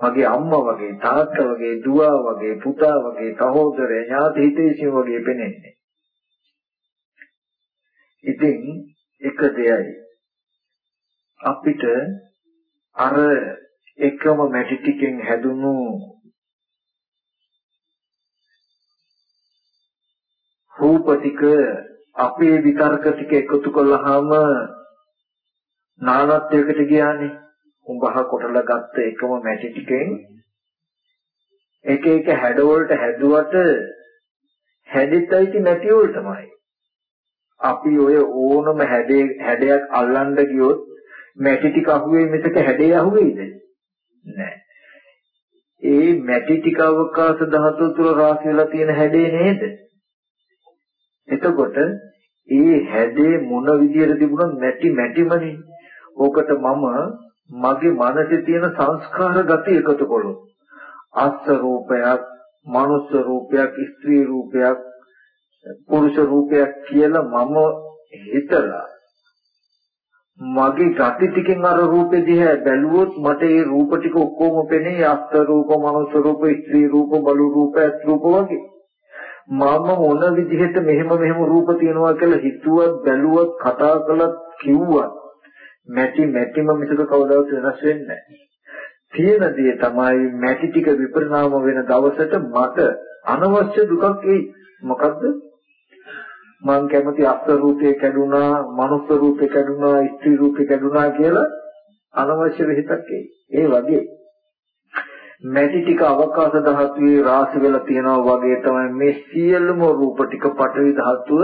මගේ අම්මා වගේ තාත්තා වගේ දුව වගේ පුතා වගේ සහෝදරය ඥාති හිතේසිය වගේ පෙනෙන්නේ. ඉතින් එක දෙයයි අපිට අර එකම මැටි ටිකෙන් හැදුණු රූප ටික අපේ විතර්ක ටික එකතු කළාම නානත්වයකට ගියානේ. උඹහ කොටලා ගත්ත එකම මැටි ටිකෙන් එක එක හැඩ වලට හැදුවට හැදිතයිති නැති වලටමයි. අපි ඔය ඕනම හැඩේ හැඩයක් අල්ලන්න ගියොත් මැටි ටික අහුවේ මිසක හැඩේ අහුවේද? නැහැ. ඒ මැටි ටික අවකාශ ධාතු තුල රාශි වෙලා තියෙන හැඩේ නේද? එතකොට ඒ හැඩේ මොන විදියට තිබුණත් මැටි මැටිමනේ. ඕකට මම මගේ මනසේ තියෙන සංස්කාර ගති එකතු කළොත් අස්ස රූපයක්, මනුස්ස රූපයක්, ස්ත්‍රී රූපයක්, පුරුෂ රූපයක් කියලා මම හිතලා මගේ ගති ටිකෙන් අර රූපෙ දිහා බැලුවොත් මට ඒ රූප ටික ඔක්කොම පෙනේ අස්ස රූප, මනුස්ස රූප, ස්ත්‍රී රූප, බලු රූප, ඇත් රූප වගේ. මම මොන විදිහට මෙහෙම මෙහෙම රූප තියනවා කියලා හිතුවත් බැලුවත් කතා කළත් කිව්වත් මැටි මැටිම මිසක කවදාවත් වෙනස් වෙන්නේ නැහැ. තියෙන දේ තමයි මැටි ටික විපරිණාම වෙන දවසට මට අනවශ්‍ය දුකක් එයි. මොකද්ද? මං කැමති අස්ස රූපේ කැඩුනා, මනුස්ස රූපේ කැඩුනා, ස්ත්‍රී රූපේ කැඩුනා කියලා අනවශ්‍ය විහිතක් එයි. ඒ වගේ මැටි ටික අවකාශ ධාතුවේ රාශි වෙලා තියෙනවා වගේ තමයි මේ සියලුම රූප ටික පඨවි ධාතුව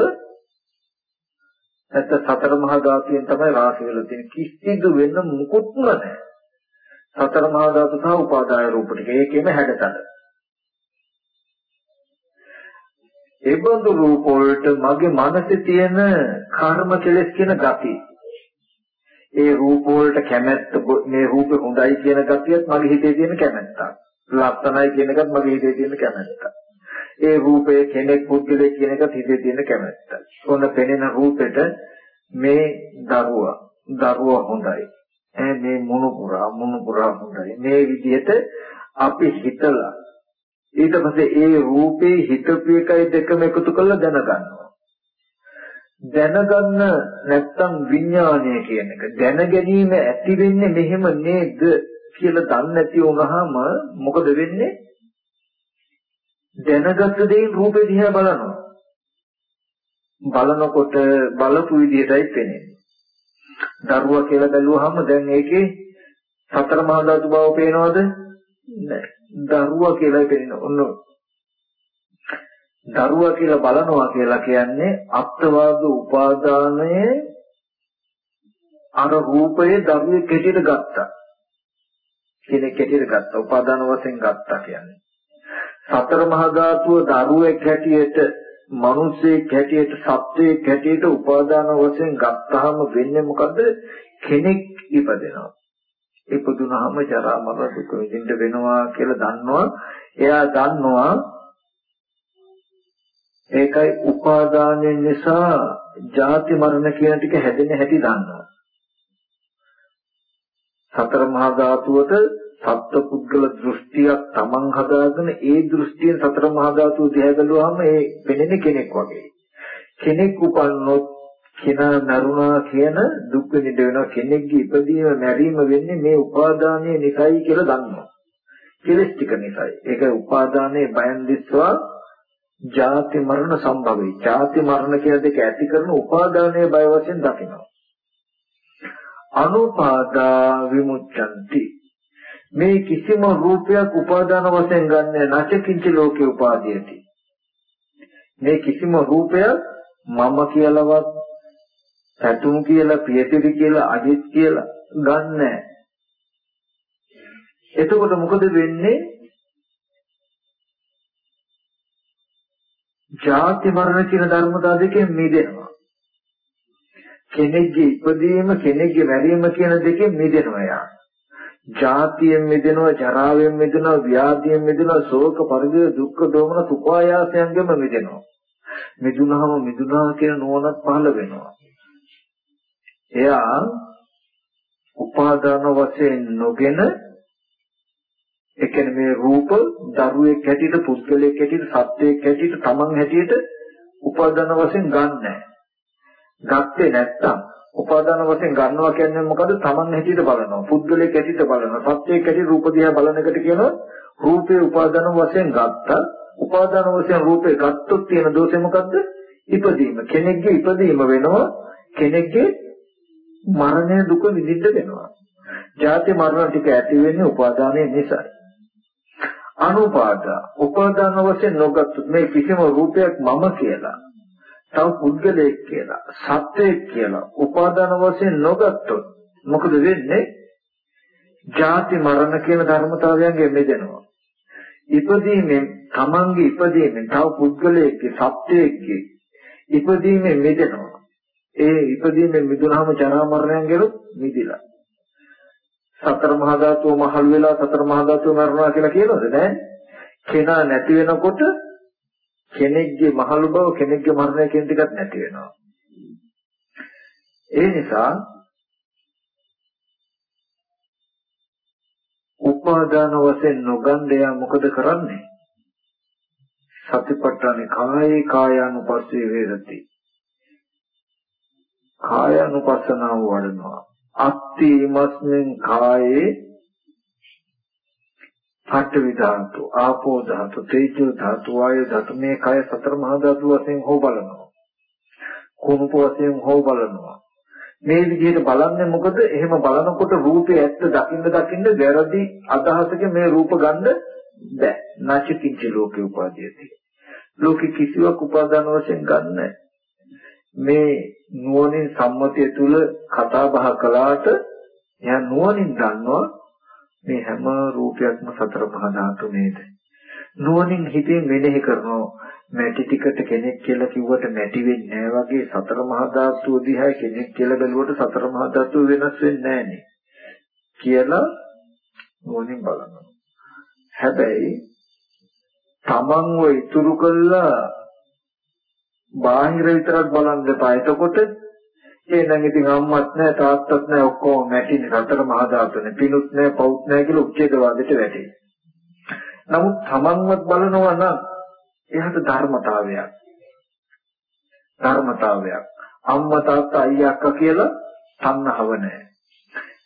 නැත්ත සතර මහා ධාතුවෙන් තමයි රාශි වෙලා තියෙන්නේ කිසිදු වෙන මුකුත්ම නැහැ. සතර මහා ධාතු සහ උපාදාය රූප ටික ඒකෙම හැඩතල. ඒ බඳු රූප වලට මගේ මනසේ තියෙන කර්ම කෙලස් කියන gati ඒ රූප වලට කැමැත්ත මේ රූපේ හොඳයි කියන ගතියත් මගේ හිතේ තියෙන කැමැත්තක්. ලස්සනයි කියන එකත් මගේ හිතේ තියෙන කැමැත්තක්. ඒ රූපය කෙනෙක් පුද්ගලයෙක් කියන එකත් හිතේ තියෙන කැමැත්තක්. ඔන්න පෙනෙන රූපෙට මේ දරුවා දරුවා හොඳයි. ඈ මේ මුණුපුරා මුණුපුරා හොඳයි. මේ විදිහට අපි හිතලා ඊට පස්සේ ඒ රූපේ හිතපු එකයි දෙකම එකතු කරලා දැනගන්නවා. දැනගන්න නැත්තම් විඥානය කියන එක. දැන ගැනීම ඇති වෙන්නේ මෙහෙම නේද කියලා දන්නේ නැති වුනහම මොකද වෙන්නේ? දැනගත්ත දෙයින් රූපේ දිහා බලනවා. බලනකොට බලපු විදිහටයි පේන්නේ දරුවා කියලා බැලුවහම දැන් ඒකේ සතර මහා ධාතු බව පේනවද? නැහැ දරුවා කියලා පේනවා ඔන්න දරුවා කියලා බලනවා කියලා කියන්නේ අත්වාද උපාදානයේ අර රූපයේ දරුවේ කෙටියට ගත්තා. කෙනෙක් කෙටියට ගත්තා. උපාදාන වශයෙන් ගත්තා කියන්නේ. සතර මහා ධාතුව දරුවෙක් හැටියට, මිනිසෙක් හැටියට, සත්වයෙක් හැටියට උපාදාන වශයෙන් ගත්තාම වෙන්නේ මොකද? කෙනෙක් ඉපදෙනවා. ඉපදුනහම ජරා මරණ දුක විඳින්න වෙනවා කියලා දන්නවා. එයා දන්නවා ඒකයි උපාදානයෙන් නිසා ජාති මරණ කියන ටික හැදෙන හැටි දන්නවා. සතර මහා ධාතුවට සත්පුද්ගල දෘෂ්ටියක් Taman හදාගෙන ඒ දෘෂ්ටියෙන් සතර මහා ධාතුව දිහා බැලුවාම ඒ පෙනෙන කෙනෙක් වගේ. කෙනෙක් උපන්නොත් කෙනා නරුණා කියන දුක් විඳින්න වෙනවා කෙනෙක්ගේ ඉපදීම මැරීම වෙන්නේ මේ උපාදානයේ නිසයි කියලා දන්නවා. කෙලස් ටික නිසයි. ඒක උපාදානයේ බයන් දිස්වා ජාති මරණ සම්භවයි. ජාති මරණ කියන දෙක ඇති කරන උපාදානයේ බය වශයෙන් දකිනවා. අනුපාදා විමුච්ඡanti. මේ කිසිම රූපයක් උපාදාන වශයෙන් ගන්න. නැචකින්ච ලෝකේ උපාදීයති. මේ කිසිම රූපයක් මම කියලාවත් සතුම් කියලා පියතිරි කියලා අජිත් කියලා ගන්නෑ. එතකොට මොකද වෙන්නේ? ජාති මරණ කියන ධර්මතාව දෙකෙන් මිදෙනවා කෙනෙක්ගේ ඉපදීම කෙනෙක්ගේ මැරීම කියන දෙකෙන් මිදෙනවා යා. ජාතියෙන් මිදෙනවා, ජරාවෙන් මිදෙනවා, ව්‍යාධියෙන් මිදෙනවා, ශෝක පරිදේ දුක්ඛ දෝමන සුඛායාසයෙන්ම මිදෙනවා. මිදුනහම මිදුනා කියන නුවණක් පහළ වෙනවා. එයා උපාදාන වශයෙන් නොගෙන ඒ කියන්නේ මේ රූප දරුවෙක් හැටියට පුද්ගලයෙක් හැටියට සත්වයෙක් හැටියට තමන් හැටියට උපාදාන වශයෙන් ගන්නෑ. ගත්තේ නැත්තම් උපාදාන වශයෙන් ගන්නවා කියන්නේ මොකද? Taman හැටියට බලනවා. පුද්ගලයෙක් හැටියට බලනවා. සත්‍යයක් හැටියට රූප දිහා බලන එකට කියනවා රූපේ උපාදාන වශයෙන් ගත්තා. උපාදාන වශයෙන් රූපේ ගත්තොත් තියෙන දෝෂය මොකද්ද? ඉපදීම. කෙනෙක්ගේ ඉපදීම වෙනවා. කෙනෙක්ගේ මරණය දුක විඳින්න වෙනවා. ජාති මරණ ටික ඇති වෙන්නේ උපාදානය නිසායි. අනුපාදා උපාදාන වශයෙන් නොගත්තොත් මේ කිසිම රූපයක් මම කියලා තව පුද්ගලයෙක් කියලා සත්වයෙක් කියලා උපාදාන වශයෙන් නොගත්තොත් මොකද වෙන්නේ? ජාති මරණ කියන ධර්මතාවයන්ගෙන් මිදෙනවා. ඉපදීමෙන් තමන්ගේ ඉපදීමෙන් තව පුද්ගලයෙක්ගේ සත්වයෙක්ගේ ඉපදීමෙන් මිදෙනවා. ඒ ඉපදීමෙන් මිදුනහම ජරා මරණයන් ගෙලොත් මිදිලා. සතර මහා ධාතුව මහල් වෙලා සතර මහා ධාතුව මරනවා කියලා කියනවද නෑ? කෙනා නැති වෙනකොට කෙනෙක්ගේ මහලු බව කෙනෙක්ගේ මරණය කියන ටිකක් නැති වෙනවා. ඒ නිසා උපාදාන වශයෙන් නොගන්න යා මොකද කරන්නේ? සතිපට්ඨාන කායේ කායානුපස්සේ වේරති. කායානුපස්සනාව වඩනවා. අත්ති මස්මින් කායේ පඨවි ධාතු, ආපෝ ධාතු, තේජෝ ධාතු, වායු ධාතු මේ කය සතර මහා ධාතු වශයෙන් හෝ බලනවා. කුණුප වශයෙන් හෝ බලනවා. මේ විදිහට බලන්නේ මොකද? එහෙම බලනකොට රූපේ ඇත්ත දකින්න දකින්න වැරදි අදහසකින් මේ රූප ගන්න බෑ. නැචකින්ච ලෝකේ උපාදීයති. ලෝකේ කිසිවක් උපාදාන වශයෙන් ගන්න මේ නුවණින් සම්මතිය තුල කතා බහ කළාට එයා නුවණින් දන්නවා මේ හැම රූපයක්ම සතර පහ ධාතු නේද නුවණින් හිතේ මෙනෙහි කරනවා මැටි ටිකට කෙනෙක් කියලා කිව්වට මැටි වෙන්නේ නැහැ වගේ සතර මහා ධාතු දිහා කෙනෙක් කියලා බැලුවට සතර මහා ධාතු වෙනස් වෙන්නේ නැහනේ කියලා නුවණින් බලනවා. හැබැයි තමන්ව ඉතුරු කළා බාහිර විතරක් බලන්න එපා එතකොට එහෙනම් ඉතින් අම්මත් නැහැ තාත්තත් නැහැ ඔක්කොම මැටිනේ රතර මහා ධාතුනේ පිණුත් නැහැ පවුත් නැහැ කියලා උච්ඡේදවාදයට වැටේ. නමුත් තමන්වත් බලනවා නම් එහට ධර්මතාවයක්. ධර්මතාවයක්. අම්මා තාත්තා අයියා අක්කා කියලා තණ්හව නැහැ.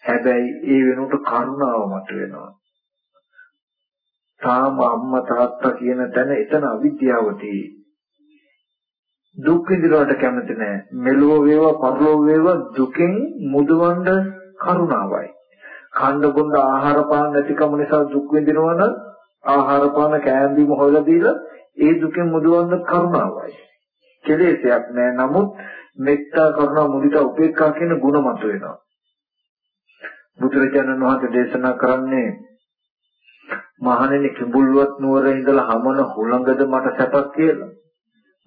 හැබැයි ඒ වෙනුවට කරුණාව මත වෙනවා. තාම අම්මා තාත්තා කියන තැන එතන අවිද්‍යාව තියෙයි. දුක් විඳිනවට කැමති නැහැ. මෙලොව වේවා පරලොව වේවා දුකෙන් මුදවන්න කරුණාවයි. කන්න බොන්න ආහාර පාන නැතිකම නිසා දුක් විඳිනවා නම් ආහාර පාන කෑම බීම හොයලා දීලා ඒ දුකෙන් මුදවන්න කරුණාවයි. කෙලෙසයක් නැහැ. නමුත් මෙත්තා කරුණා මුදිතා උපේක්ඛා කියන ගුණ මත වෙනවා. බුදුරජාණන් වහන්සේ දේශනා කරන්නේ මහණෙනි කිඹුල්වත් නුවර ඉඳලා හමන හුළඟද මට සැපක් කියලා.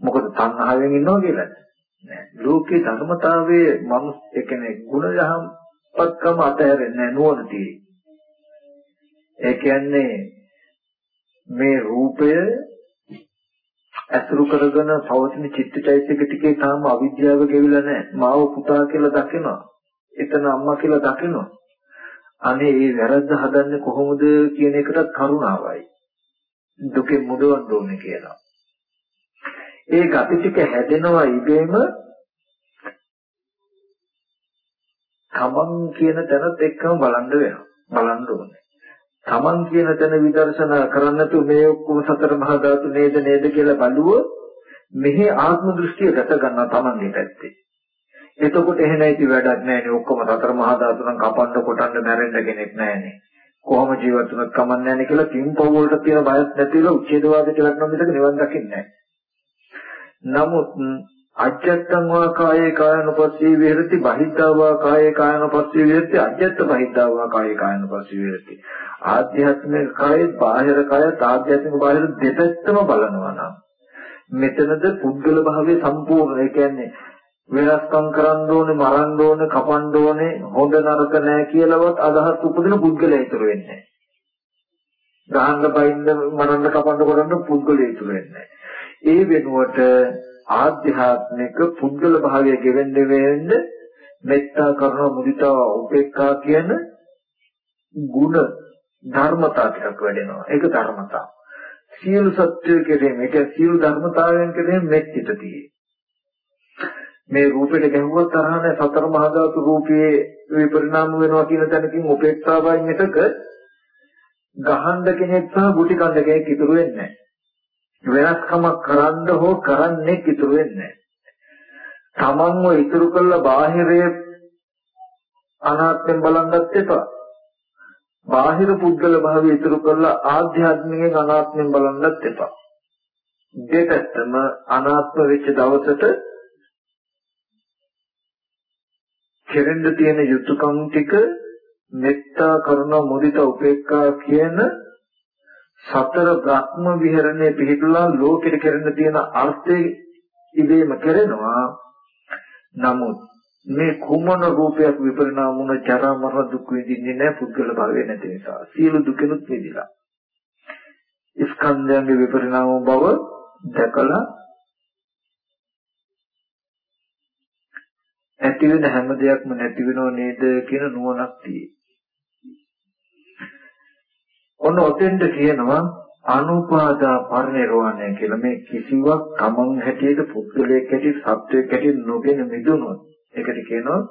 මොකද තණ්හාවෙන් ඉන්නවා කියලා නෑ. ලෝකේ ධර්මතාවයේ මනුස්ස ඒ කියන්නේ ගුණ යහපත්කම අතහැරෙන්නේ නුවණ තියෙයි. ඒ කියන්නේ මේ රූපය ඇසුරු කරගෙන පවතින චිත්තචෛතසික ටිකේ තාම අවිද්‍යාව ගෙවිලා නැහැ. මාව පුතා කියලා දකිනවා. එතන අම්මා කියලා දකිනවා. අනේ මේ වැරද්ද හදන්නේ කොහොමද කියන එකට කරුණාවයි. දුකෙන් මුදවන්න ඕනේ කියලා. ඒ gati ටික හැදෙනවා ඉබේම තමන් කියන තැනත් එක්කම බලන්න වෙනවා. බලන්න ඕනේ. තමන් කියන තැන විදර්ශනා කරන්නතු මේ ඔක්කොම සතර මහා ධාතු නේද නේද කියලා බලුවොත් මෙහි ආත්ම දෘෂ්ටිය ගත ගන්නවා තමන්ගේ පැත්තේ. එතකොට එහෙ නැති වැඩක් නැහැ නේ ඔක්කොම සතර මහා ධාතු නම් කපන්න කොටන්න මැරෙන්න කෙනෙක් නැහැ නේ. කොහොම ජීවත් වුණත් කමන්නේ නැහැ නේ කියලා කිම්පව වලට තියෙන බයත් නැතිව උච්ඡේදවාදයට වැටෙනවා මිසක නිවන් දකින්නේ නැහැ. නමුත් අජත්තං වා කායේ කායනුපස්සී විහෙරති බහිද්ධා වා කායේ කායනුපස්සී විහෙරති අජත්ත බහිද්ධා වා කායේ කායනුපස්සී විහෙරති. ආධ්‍යාත්මික කායේ බාහිර කාය ආධ්‍යාත්මික බාහිර දෙපැත්තම බලනවා නම් මෙතනද පුද්ගල භාවයේ සම්පූර්ණ. ඒ කියන්නේ වෙනස්කම් කරන්න ඕනේ මරන්න ඕනේ කපන්න ඕනේ හොඳ නරක නැහැ කියලාවත් අදහස් උපදින පුද්ගලයා ඉතුරු වෙන්නේ නැහැ ගහන්න බයින්න මරන්න කපන්න කරන්න පුද්ගලයා ඉතුරු වෙන්නේ ඒ වෙනුවට ආධ්‍යාත්මික පුද්ගල භාවය ගෙවෙන්න වෙන්න මෙත්තා කරුණා මුදිතා උපේක්ඛා කියන ಗುಣ ධර්මතා ටිකක් වැඩෙනවා. ඒක ධර්මතා. සියලු සත්‍ය කෙරෙහිම ඒක සියලු ධර්මතාවයන් කෙරෙහිම මෙත්තිත තියෙයි. මේ රූපෙට ගැහුවත් තරහනේ සතර මහා ධාතු රූපයේ විපරිණාම වෙනවා කියන තැනකින් උපේක්ෂාවයි මිසක ගහන්න කෙනෙක් සහ ගුටි කන්න කෙනෙක් ඉතුරු වෙන්නේ නැහැ. වෙනස්කමක් කරන්න හෝ කරන්නේ ඉතුරු වෙන්නේ තමන්ව ඉතුරු කළ බාහිරයේ අනාත්මෙන් බලන්නත් එපා. බාහිර පුද්ගල භාවය ඉතුරු කරලා ආධ්‍යාත්මිකයෙන් අනාත්මෙන් බලන්නත් එපා. දෙකටම අනාත්ම වෙච්ච දවසට කෙරෙන්න තියෙන යුතුයකම් ටික මෙත්තා කරුණා මුදිතා උපේක්ඛා කියන සතර බ්‍රහ්ම විහරණය පිළිතුලා ලෝකෙට කරන්න තියෙන අර්ථය ඉබේම කරනවා. නමුත් මේ කුමන රූපයක් විපරිණාම වුණ ජරා මරණ දුක් විඳින්නේ නැහැ පුද්ගල භාවය නැති නිසා. සියලු දුකෙනුත් මිදිලා ස්කන්ධයන්ගේ විපරිණාම බව දැකලා ඇති වෙන හැම දෙයක්ම නැති වෙනව නේද කියන නුවණක් තියෙයි ඔන්න ඔතෙන්ද කියනවා අනුපාදා පරිනිර්වාණය කියලා. මේ කිසිවක් තමන් හැටියට පුද්ගලයෙක් හැටියට සත්වයක් හැටියට නොගෙන මිදුණොත් ඒකට කියනවා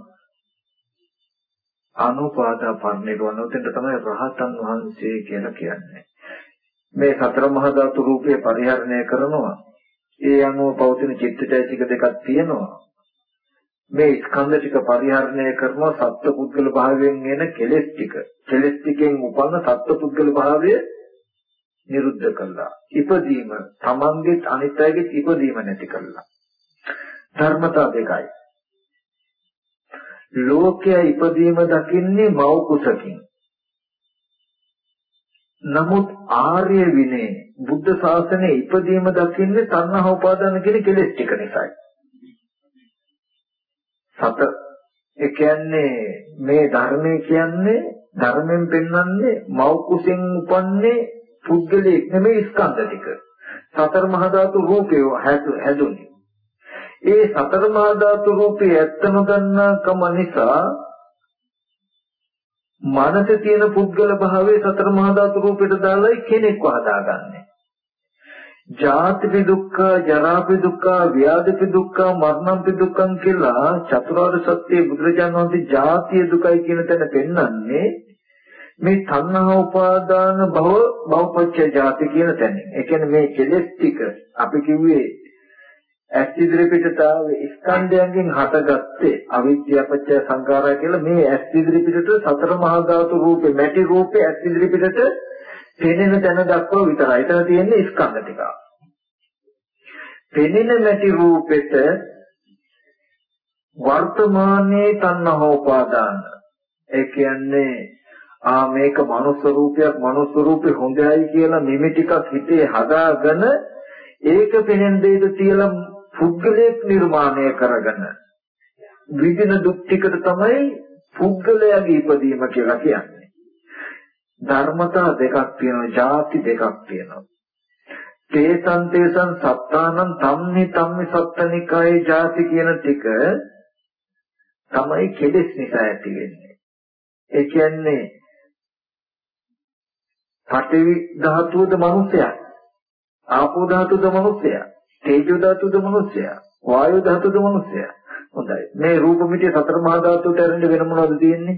අනුපාදා පරිනිර්වාණය උතෙන්ද තමයි රහතන් වහන්සේ කියලා කියන්නේ. මේ සතර මහා ධාතු රූපේ පරිහරණය කරනවා. ඒ අනුව පවතින චිත්තචෛතසික දෙකක් තියෙනවා. මේ ස්කන්ධ ටික පරිහරණය කරන සත්පුද්ගල භාවයෙන් එන කෙලෙස් ටික කෙලෙස් ටිකෙන් උපන්න සත්පුද්ගල භාවය නිරුද්ධ කළා. ඉපදීම තමන්ගේ අනිත් අයගේ ඉපදීම නැති කළා. ධර්මතා දෙකයි. ලෝකයේ ඉපදීම දකින්නේ මව් කුසකින්. නමුත් ආර්ය විනේ බුද්ධ ශාසනයේ ඉපදීම දකින්නේ තණ්හා උපාදාන කියන කෙලෙස් ටික නිසායි. සත ඒ කියන්නේ මේ ධර්මයේ කියන්නේ ධර්මයෙන් පෙන්වන්නේ මව් කුසෙන් උපන්නේ පුද්ගලයෙක් නෙමෙයි ස්කන්ධ ටික. සතර මහා ධාතු රූපය හැදුනේ. ඒ සතර මහා ධාතු රූපය ඇත්තම ගන්නකම නිසා මනසේ තියෙන පුද්ගල භාවයේ සතර මහා ධාතු රූපයට දාලායි කෙනෙක්ව හදාගන්නේ. ජාතිපි දුක්ඛ, ජරාපි දුක්ඛ, ව්‍යාධිපි දුක්ඛ, මරණපි දුක්ඛං කියලා චතුරාර්ය සත්‍ය බුදුරජාණන් වහන්සේ ජාතිය දුකයි කියන තැන පෙන්වන්නේ මේ තණ්හා උපාදාන භව භවපච්චය ජාති කියන තැන. ඒ කියන්නේ මේ කෙලෙස් ටික අපි කිව්වේ ඇස් ඉදිරි පිටතාව ස්කන්ධයන්ගෙන් හටගත්තේ අවිද්‍යාපච්චය සංකාරය කියලා මේ ඇස් ඉදිරි පිටට සතර මහා ධාතු රූපේ මැටි රූපේ ඇස් ඉදිරි පිටට පෙනෙන තැන දක්වා විතරයි. එතන තියෙන්නේ ස්කන්ධ ටික. පෙනෙන නැති රූපෙට වර්තමානයේ තණ්හා උපාදාන. ඒ කියන්නේ ආ මේක මනුස්ස රූපයක් මනුස්ස රූපේ හොඳයි කියලා මෙමෙ ටිකක් හිතේ හදාගෙන ඒක පෙනෙන දෙයට තියලා පුද්ගලයක් නිර්මාණය කරගෙන විදින දුක් ටිකට තමයි පුද්ගලයාගේ ඉපදීම කියලා කියන්නේ. ධර්මතා දෙකක් තියෙනවා, ಜಾති දෙකක් තියෙනවා. තේසං තේසං සත්තානං තම්හි තම්හි සත්තනිකායේ ಜಾති කියන ටික තමයි කෙලෙස් නිසා ඇති වෙන්නේ. ඒ කියන්නේ පඨවි ධාතුවද මිනිසයා ආපෝ ධාතුවද මිනිසයා තේජෝ ධාතුවද මිනිසයා වායු ධාතුවද මිනිසයා හොඳයි මේ රූප මිටිය සතර මහා ධාතුවට ඇරෙන්න වෙන මොනවද තියෙන්නේ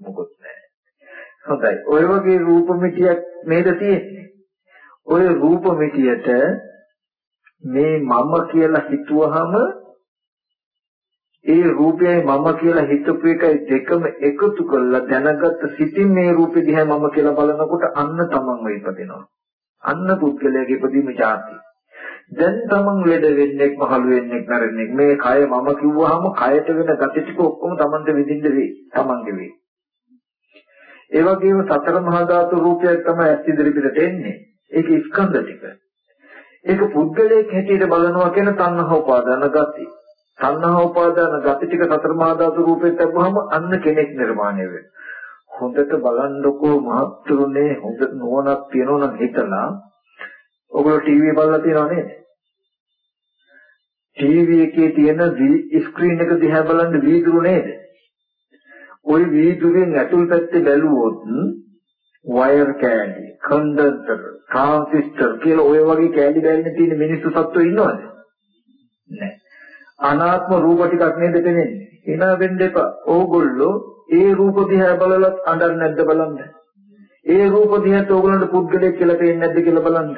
මොකොත් නැහැ හොඳයි ඔය වගේ රූප මිටියක් මේද තියෙන්නේ ඔය රූප මිටියට මේ මම කියලා හිතුවහම ඒ රූපයයි මම කියලා හිතපු එකයි දෙකම එකතු කරලා දැනගත්ත සිතින් මේ රූපෙ දිහා මම කියලා බලනකොට අන්න තමන්ව ඉපදෙනවා. අන්න පුද්ගලයාගේ ඉපදීම જાති. දැන් තමන් ලෙඩ වෙන්නේ මහලු වෙන්නේ නැරෙන්නේ මේ කය මම කිව්වහම කයට වෙන gati ටික ඔක්කොම තමන්ට විඳින්න වෙයි. තමන්ගේ වෙයි. ඒ වගේම සතර මහා ධාතු රූපයක් තමයි ඇස් ඉදිරිපිට එන්නේ. ඒක ස්කන්ධ ටික. ඒක පුද්ගලයෙක් හැටියට බලනවා කියන තණ්හා උපාදාන ගති. තණ්හා උපාදාන ගති ටික සතර මහා ධාතු රූපෙත් ලැබුවම අන්න කෙනෙක් නිර්මාණය වෙනවා. හොඳට බලන්නකෝ මහත්තුරුනේ හොඳ නුවණක් තියෙනවා නම් හිතලා ඔයගොල්ලෝ ටීවී බලලා තියෙනව නේද? ටීවී එකේ තියෙන ස්ක්‍රීන් එක දිහා බලන්න වීදුරු නේද? ওই වීදුරුවෙන් ඇතුල් පැත්තේ බැලුවොත් වයර් කෑලි, කන්ඩන්සර්, ට්‍රාන්සිස්ටර් කියලා ওই වගේ කෑලි බැලෙන තියෙන මිනිස්සු සත්වෝ ඉන්නවද? නැහැ. අනාත්ම රූප ටිකක් නේද පෙනෙන්නේ. hina වෙන්න එපා. ඕගොල්ලෝ ඒ රූප දිහා බලලත් අඬන්නේ නැද්ද බලන්න. ඒ රූප දිහාට ඕගොල්ලන්ට පුද්ගලයෙක් කියලා පේන්නේ නැද්ද කියලා බලන්න.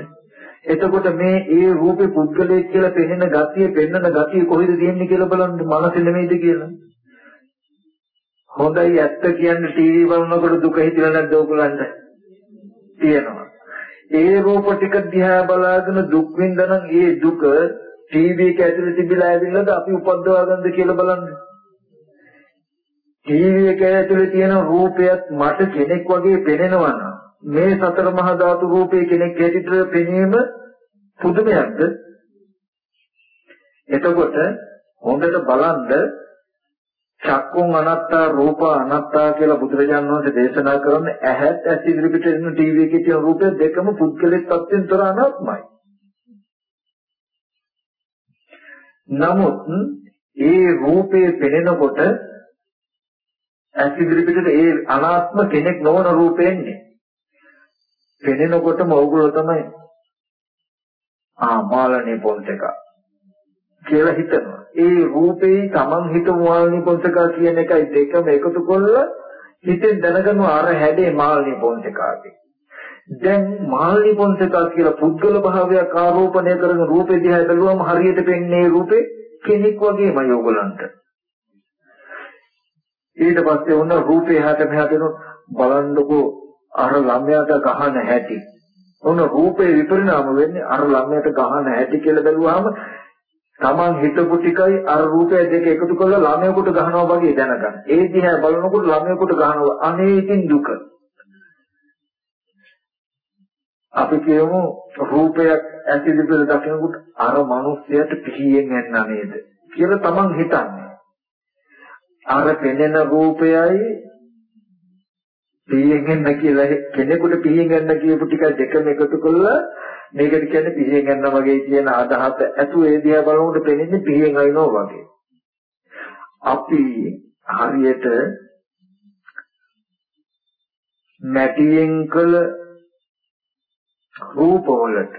එතකොට මේ ඒ රූපේ පුද්ගලයෙක් කියලා පෙනෙන ගතිය පෙන්නන ගතිය කොහෙද තියෙන්නේ කියලා බලන්න. මනස නෙමෙයිද කියලා. හොඳයි ඇත්ත කියන්නේ ටීවී බලනකොට දුක හිතලා නැද්ද ඕගොල්ලන්ට? තියෙනවා. ඒ රූප ටික දිහා බලාගෙන දුක් විඳනනම් ඒ දුක ටීවී එක ඇතුලේ තිබිලා ඇවිල්ලාද අපි උපද්දවා ගන්නද කියලා බලන්න. ටීවී එක ඇතුලේ තියෙන රූපයත් මට කෙනෙක් වගේ පෙනෙනවා නම් මේ සතර මහා ධාතු රූපේ කෙනෙක් හැටියට පෙනීම පුදුමයක්ද? එතකොට හොඳට බලන්න චක්කුන් අනත්තා රූප අනත්තා කියලා බුදුරජාණන් වහන්සේ දේශනා කරන ඇහත් ඇස් ඉදිරිපිට එන ටීවී එකේ තියෙන රූපය දෙකම පුද්ගලික තත්ත්වෙන් තොර අනාත්මයි. නමුත් ඒ රූපේ පෙනෙනකොට ඇස් ඉදිරිපිටට ඒ අනාත්ම කෙනෙක් නොවන රූපෙන්නේ. පෙනෙනකොටම ඕගොල්ලෝ තමයි ආ මාළනේ පොන්ට එක කියලා හිතනවා. ඒ රූපේ Taman හිතමු මාළනේ පොන්ට එක කියන එකයි දෙකම එකතු කරලා හිතෙන් දැනගනවා අර හැඩේ මාළනේ පොන්ට එකගේ. දැන් මාළි පොන්සකා කියලා පුද්ගල භාවයක් ආරෝපණය කරන රූපේ දිහා බැලුවම හරියට පෙන්නේ රූපේ කෙනෙක් වගේමයි ඕගලන්ට. ඊට පස්සේ වුණ රූපේ හැට මෙහාට බලන්නකෝ අර ළමයාට ගහන හැටි. ඔන්න රූපේ විපරිණාම වෙන්නේ අර ළමයාට ගහන හැටි කියලා බැලුවාම Taman හිතපු ටිකයි අර රූපය දෙක එකතු කරලා ළමයෙකුට ගහනවා වගේ දැනගන්න. ඒ දිහා බලනකොට ළමයෙකුට ගහනවා. අනේ ඉතින් දුක. අපි කියමු රූපයක් ඇතිදි කියලා දකිනකොට අර මිනිස්සයාට පිහියෙන් යන්න නේද කියලා තමන් හිතන්නේ. අර පෙනෙන රූපයයි පිහියෙන් යන්න කියලා කෙනෙකුට පිහියෙන් යන්න කියපු ටික දෙකම එකතු කළා මේකට කියන්නේ පිහියෙන් යන්න වගේ කියන අදහස ඇතු ඒ දිහා බලනකොට පෙනෙන්නේ පිහියෙන් අයිනෝ වගේ. අපි හරියට මැටියෙන් කළ රූපවලට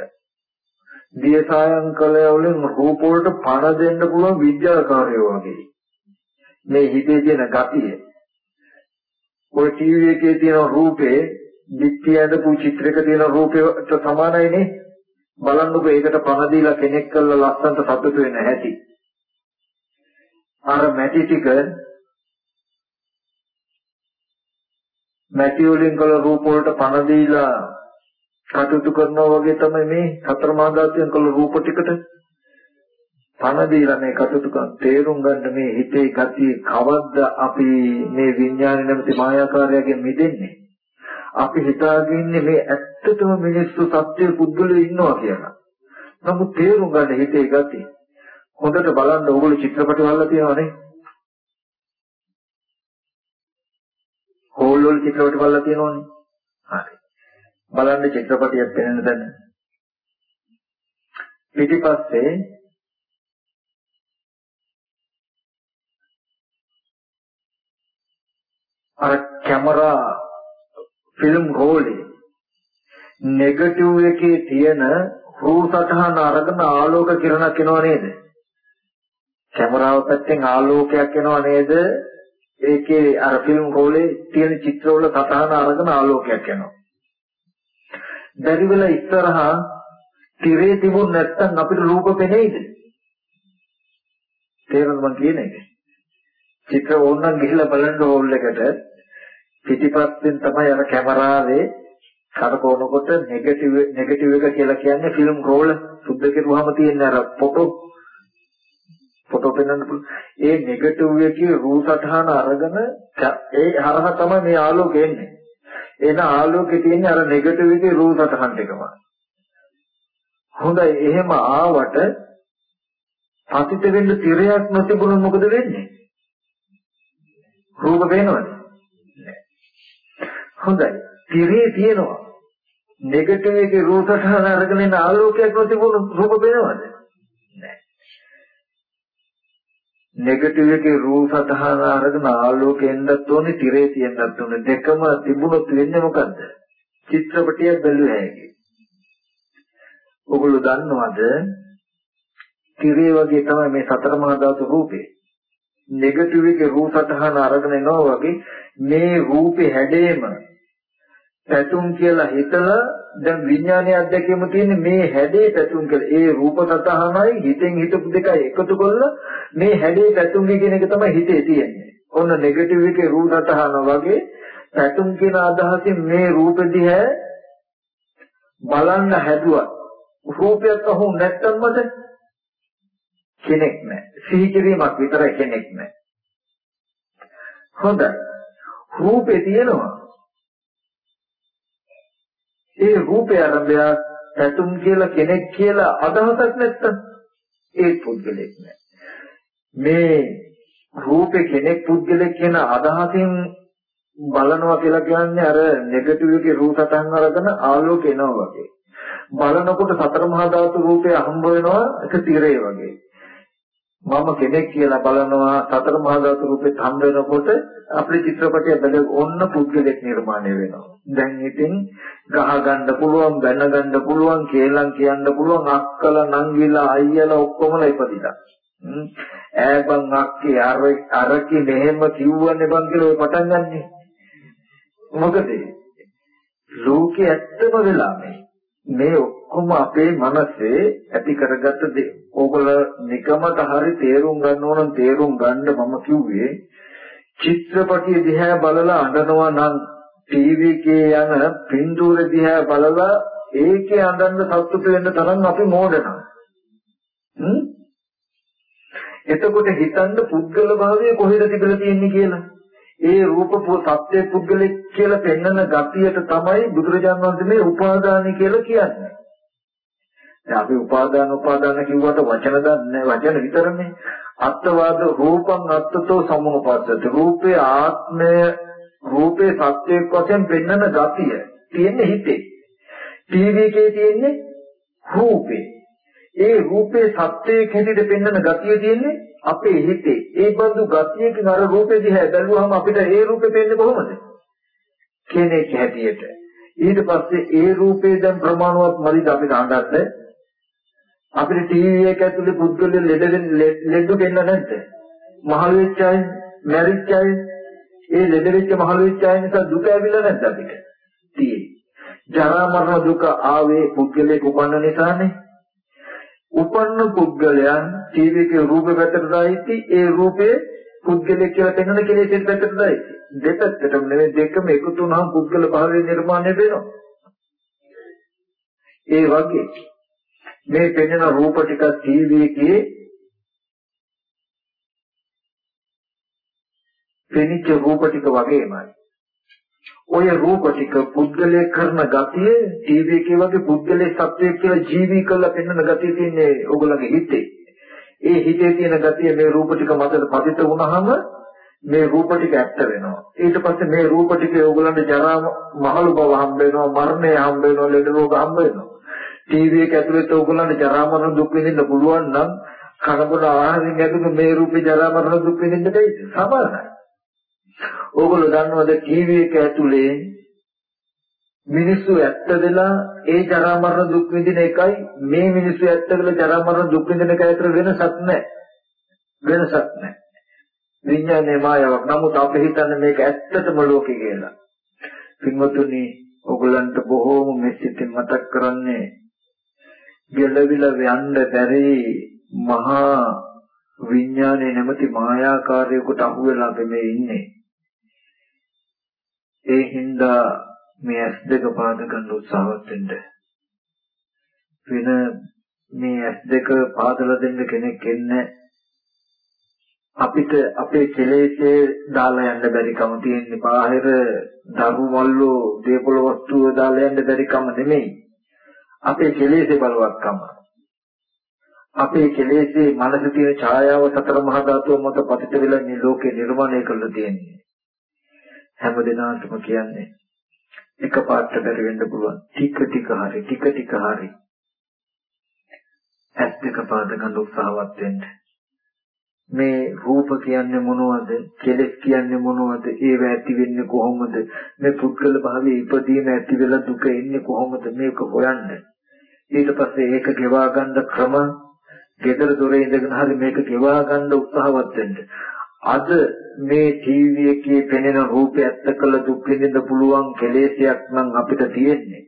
දියසායම් කලය වලින් රූප වලට පණ දෙන්න පුළුවන් විද්‍යාකාරයෝ වගේ. මේ හිතේ තියෙන ගතිය. ඔය ටීවී එකේ තියෙන රූපේ දික්තියද පු චිත්‍රයක තියෙන රූපයට සමානයිනේ. බලන්නකො ඒකට පණ දීලා කෙනෙක් කළා ලස්සනට සතුට වෙන්න ඇති අර මැටි ටික මැටි වලින් කළ රූප වලට පණ දීලා කටයුතු කරනවා වගේ තමයි මේ සතර මහා ධාතුන් කළ රූප ටිකට. පණ දීලා මේ කටයුතු කරන තේරුම් ගන්න මේ හිතේ ගතිය කවද්ද අපි මේ විඥාන නැමැති මායාකාරයෙන් මිදෙන්නේ? අපි හිතාගන්නේ මේ ඇත්තටම මිනිස්සු සත්‍ය පුද්ගලයෝ ඉන්නවා කියලා. නමුත් තේරුම් ගන්න හිතේ ගතිය හොඳට බලන්න ඕගොල්ලෝ චිත්‍රපට වල තියෙනවනේ. හෝල් වල චිත්‍රපට වල තියෙනවනේ. හරි. බලන්න චිත්‍රපටියක් පෙනෙන දැන පිටිපස්සේ අර කැමරා ෆිල්ම් රෝලේ නෙගටිව් එකේ තියෙන රූ සටහන අරගෙන ආලෝක කිරණක් එනවා නේද? කැමරාව පැත්තෙන් ආලෝකයක් එනවා නේද? ඒකේ අර ෆිල්ම් රෝලේ තියෙන චිත්‍රවල සටහන අරගෙන ආලෝකයක් එනවා. බැරි වෙලා ඉස්සරහා තිරේ තිබුණ නැත්නම් අපිට රූප පෙනෙයිද? තේරෙනවද මම කියන එක? චිත්‍ර ඕනනම් ගිහිල්ලා බලන්න හෝල් එකට පිටිපස්සෙන් තමයි අර කැමරාවේ කරකවනකොට නෙගටිව් නෙගටිව් එක කියලා කියන්නේ ෆිල්ම් රෝල් සුද්ධ කෙරුවාම තියෙන අර ෆොටෝ ෆොටෝ පෙන්වන්න පුළුවන්. ඒ නෙගටිව් එකේ රූ සටහන අරගෙන ඒ හරහා තමයි මේ ආලෝකය එන්නේ. එන ආලෝකේ තියෙන අර නෙගටිව් එකේ රූ සටහන් ටිකම හොඳයි එහෙම ආවට පතිත වෙන්න තිරයක් නොතිබුණොත් මොකද වෙන්නේ? රූප පේනවද? හොඳයි. තිරේ තියෙනවා. නෙගටිව් එකේ රූප සටහන අරගෙන එන ආලෝකයක් නොතිබුණු රූප පේනවද නැහැ නෙගටිව් එකේ රූප සටහන අරගෙන ආලෝකයෙන්දත් ඕනේ තිරේ තියෙන්නත් ඕනේ. දෙකම තිබුණොත් වෙන්නේ මොකද්ද? චිත්‍රපටියක් බැලුවා හැකි. ඔගොල්ලෝ දන්නවද? තිරේ වගේ තමයි මේ සතර මහා ධාතු රූපේ. නෙගටිව් එකේ රූප සටහන අරගෙන එනවා වගේ මේ රූපේ හැඩේම පැතුම් කියලා හිතලා දැන් විඥානයේ අධ්‍යක්ෂකම තියෙන්නේ මේ හැඩේ පැතුම් කියලා. ඒ රූප සතහනයි හිතෙන් හිතපු දෙකයි එකතු කරලා මේ හැඩේ පැතුම් කියන එක තමයි හිතේ තියෙන්නේ. ඔන්න නෙගටිව් එකේ රූප සතහන වගේ පැතුම් කියන අදහසින් මේ රූප දිහා බලන්න හැදුවා. රූපයක් අහු නැත්තම්මද කෙනෙක් නැහැ. සිහි කිරීමක් විතරයි කෙනෙක් නැහැ. හොඳයි. රූපේ තියෙනවා ඒ රූපය ආරම්භය පැතුම් කියලා කෙනෙක් කියලා අදහසක් නැත්තම් ඒ පුද්ගලෙක් නෑ. මේ රූපේ කෙනෙක් පුද්ගලෙක් කියන අදහසින් බලනවා කියලා කියන්නේ අර නෙගටිව් එකේ රූප සතහන් අරගෙන ආලෝක එනවා වගේ. බලනකොට සතර මහා ධාතු රූපය හම්බ වෙනවා එක තිරේ වගේ. මම කෙනෙක් කියලා බලනවා සතර මහා ධාතු රූපෙත් හම්බ වෙනකොට අපේ චිත්‍රපටය බෙද ඔන්න පුද්ගලෙක් නිර්මාණය වෙනවා. දැන් ඉතින් ගහ ගන්න පුළුවන්, බැන ගන්න පුළුවන්, කේලම් කියන්න පුළුවන්, අක්කල, නංගිලා, අයියලා ඔක්කොමලා ඉපදිලා. ඈබන් අක්කේ අර අරකි මෙහෙම කිව්වනේ බං කියලා ඔය පටන් ගන්නනේ. මොකද ලෝකේ ඇත්තම වෙලා මේ මේ ඔක්කොම අපේ මනසේ ඇති කරගත්ත දේ. ඕගොල්ලෝ නිකමට හරි තේරුම් ගන්න ඕන තේරුම් ගන්න මම කිව්වේ චිත්‍රපටිය දිහා බලලා අඬනවා නම් ටීවී එකේ යන පින්තූර දිහා බලලා ඒකේ අඬන්න සතුටු වෙන්න තරම් අපි මෝඩනවා. හ්ම්? එතකොට හිතන්න පුද්ගල භාවය කොහෙද තිබිලා තියෙන්නේ කියලා. ඒ රූප සත්‍ය පුද්ගලෙක් කියලා පෙන්වන ගතියට තමයි බුදුරජාණන් වහන්සේ මේ උපාදානයි කියලා කියන්නේ. දැන් අපි උපාදාන උපාදාන කිව්වට වචන දන්නේ වචන විතරනේ. අත්වාද රූපං අත්තතෝ සමුපස්සති. රූපේ ආත්මය රූපේ සත්‍යයක් වශයෙන් පෙන්වන ගතිය තියෙන්නේ හිතේ. ටීවී එකේ තියෙන්නේ රූපේ. ඒ රූපේ සත්‍යයක් හැටියට පෙන්වන ගතිය තියෙන්නේ අපේ හිතේ. ඒ බඳු ගතියකින් අර රූපේ දිහා බැලුවම අපිට ඒ රූපේ පෙන්නේ කොහොමද? කෙනෙක් හැටියට. ඊට පස්සේ ඒ රූපේ දැන් ප්‍රමාණවත් මදිද අපිට අඳන්න අපිට ටීවී එක ඇතුලේ පුද්ගලයන් ලෙඩ ලෙඩ දෙන්න නැද්ද? මහලු වෙච්ච අය, මැරිච්ච අය, ඒ ලෙඩ වෙච්ච මහලු වෙච්ච අය නිසා දුක ඇවිල්ලා නැද්ද අපිට? තියෙයි. ජරා මරණ දුක ආවේ පුද්ගලයෙක් උපන්න නිසානේ. උපන්න පුද්ගලයන් ටීවී එකේ රූප පැත්තට දායිති ඒ රූපේ පුද්ගලයෙක් කියලා පෙන්වන කෙලෙස් පැත්තට දායිති. දෙපැත්තටම නෙවෙයි දෙකම එකතු වුණාම පුද්ගල භාවය නිර්මාණය වෙනවා. ඒ වගේ මේ පෙන්වන රූප ටික ටීවී එකේ පෙනිච්ච රූප ටික වගේමයි. ඔය රූප ටික පුද්ගලයේ කරන ගතිය ටීවී එකේ වගේ පුද්ගලයේ සත්‍යයක් කියලා ජීවී කරලා පෙන්වන ගතිය තියෙන්නේ ඕගොල්ලන්ගේ හිතේ. ඒ හිතේ තියෙන ගතිය මේ රූප ටික මතට පතිත වුණාම මේ රූප ටික ඇත්ත වෙනවා. ඊට පස්සේ මේ රූප ටිකේ ඕගොල්ලන්ට ජරා මහලු බව හම්බ වෙනවා, මරණය හම්බ වෙනවා, ලෙඩ රෝග හම්බ වෙනවා. ටීවී එක ඇතුළේ ඕගොල්ලන්ට ජරා මරණ දුක් විඳින්න පුළුවන් නම් කනබුන ආහාරයෙන් ඇතුළේ මේ රූපේ ජරා මරණ දුක් විඳින්න දෙයි සමානයි. ඕගොල්ලෝ දන්නවද ටීවී එක ඇතුලේ මිනිස්සු ඇත්ත වෙලා ඒ ජරා මරණ දුක් විඳින එකයි මේ මිනිස්සු ඇත්ත වෙලා ජරා මරණ දුක් විඳින එක අතර වෙනසක් නැහැ. වෙනසක් නැහැ. විඥානයේ මායාවක්. නමුත් අපි හිතන්නේ මේක ඇත්තටම ලෝකේ කියලා. පින්වතුනි, ඔයගලන්ට බොහෝම මෙසිතින් මතක් කරන්නේ ගෙලවිල යන්න බැරි මහා විඥානයේ නැමැති මායාකාරයකට අහු වෙලා අපි මේ ඉන්නේ. ඒ හින්දා මේ ඇස් දෙක පාද ගන්න උත්සාහවත් වෙන්න. වෙන මේ ඇස් දෙක පාදලා දෙන්න කෙනෙක් එන්නේ අපිට අපේ කෙලෙසේ දාලා යන්න බැරි කම තියෙන්නේ බාහිර දරු මල්ලෝ දේපොළ වස්තුව දාලා යන්න බැරි කම නෙමෙයි. අපේ කෙලෙසේ බලවත්කම. අපේ කෙලෙසේ මනස තියෙන ඡායාව සතර මහා ධාතුව මත පතිත වෙලා මේ ලෝකේ නිර්මාණය කරලා තියෙන්නේ. හැම දිනාටම කියන්නේ එක පාට බැරි වෙන්න පුළුවන්. ටික ටික හරි ටික ටික හරි. ඇස් දෙක පාද ගන්න උත්සාහවත් වෙන්න. මේ රූප කියන්නේ මොනවද? කෙලෙස් කියන්නේ මොනවද? ඒව ඇති වෙන්නේ කොහොමද? මේ පුද්ගල භාවයේ ඉපදීම ඇති වෙලා දුක එන්නේ කොහොමද? මේක හොයන්න. ඊට පස්සේ ඒක ගෙවා ගන්න ක්‍රම ගෙදර දොරේ ඉඳගෙන හරි මේක ගෙවා ගන්න උත්සාහවත් වෙන්න අද මේ ටීවී එකේ පෙනෙන රූපය ඇත්ත කළ දුක් විඳින්න පුළුවන් කෙලෙසයක් නම් අපිට තියෙන්නේ.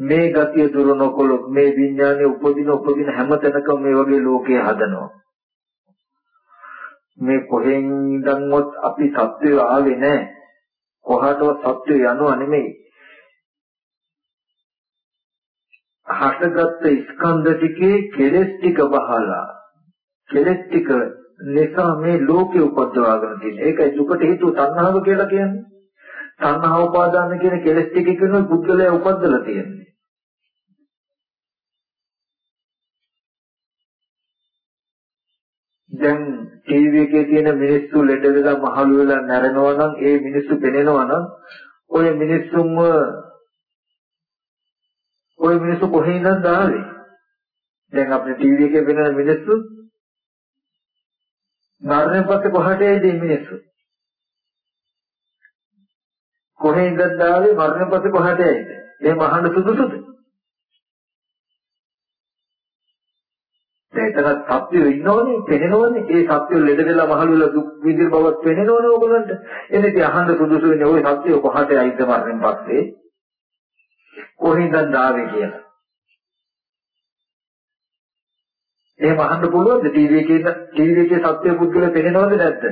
මේ ගතිය දුරු නොකොළොත් මේ විඥානය උපදින උපදින හැම තැනකම මේ වගේ ලෝකය හදනවා. මේ කොහෙන් ඉඳන්වත් අපි සත්‍යය ආවේ නැහැ. කොහාටවත් සත්‍යය යනවා නෙමෙයි. හටගත්ත ස්කන්ධ ටිකේ කෙලෙස් ටික බහලා කෙලෙස් ටික නිසා මේ ලෝකේ උපද්දවාගෙන තියෙන. ඒකයි දුකට හේතුව තණ්හාව කියලා කියන්නේ. තණ්හාව උපාදාන කියන කෙලෙස් ටික කියන පුද්ගලයා උපද්දලා තියෙන්නේ. දැන් ටීවී එකේ තියෙන මිනිස්සු ලෙඩ වෙලා මහලු වෙලා නැරෙනවා නම් ඒ මිනිස්සු පෙනෙනවා නම් ඔය මිනිස්සුන්ව ඔය මිනිස්සු කොහේ ඉඳන්ද ආවේ? දැන් අපේ ටීවී එකේ පෙනෙන මිනිස්සු මරණය පස්සේ කොහට යයිද මිනිස්සු? කොහේ ඉඳන්ද ආවේ මරණය පස්සේ කොහට යයිද? එහෙම අහන්න සුදුසුද? ඒතර සත්‍යය ඉන්නෝනේ පෙනෙනෝනේ ඒ සත්‍යය ලෙඩ වෙලා මහලු වෙලා දුක් විඳින බවක් පෙනෙනෝනේ ඕගොල්ලන්ට එනේ ඉතින් අහන්න සුදුසු වෙන්නේ ওই සත්‍යය කොහට යයිද මරණයෙන් පස්සේ කොහේ ඉඳන්ද ආවේ කියලා එහෙම අහන්න පුළුවන්ද ටීවී එකේ ටීවී එකේ සත්‍ය පුද්ගල පෙනෙනවද නැද්ද?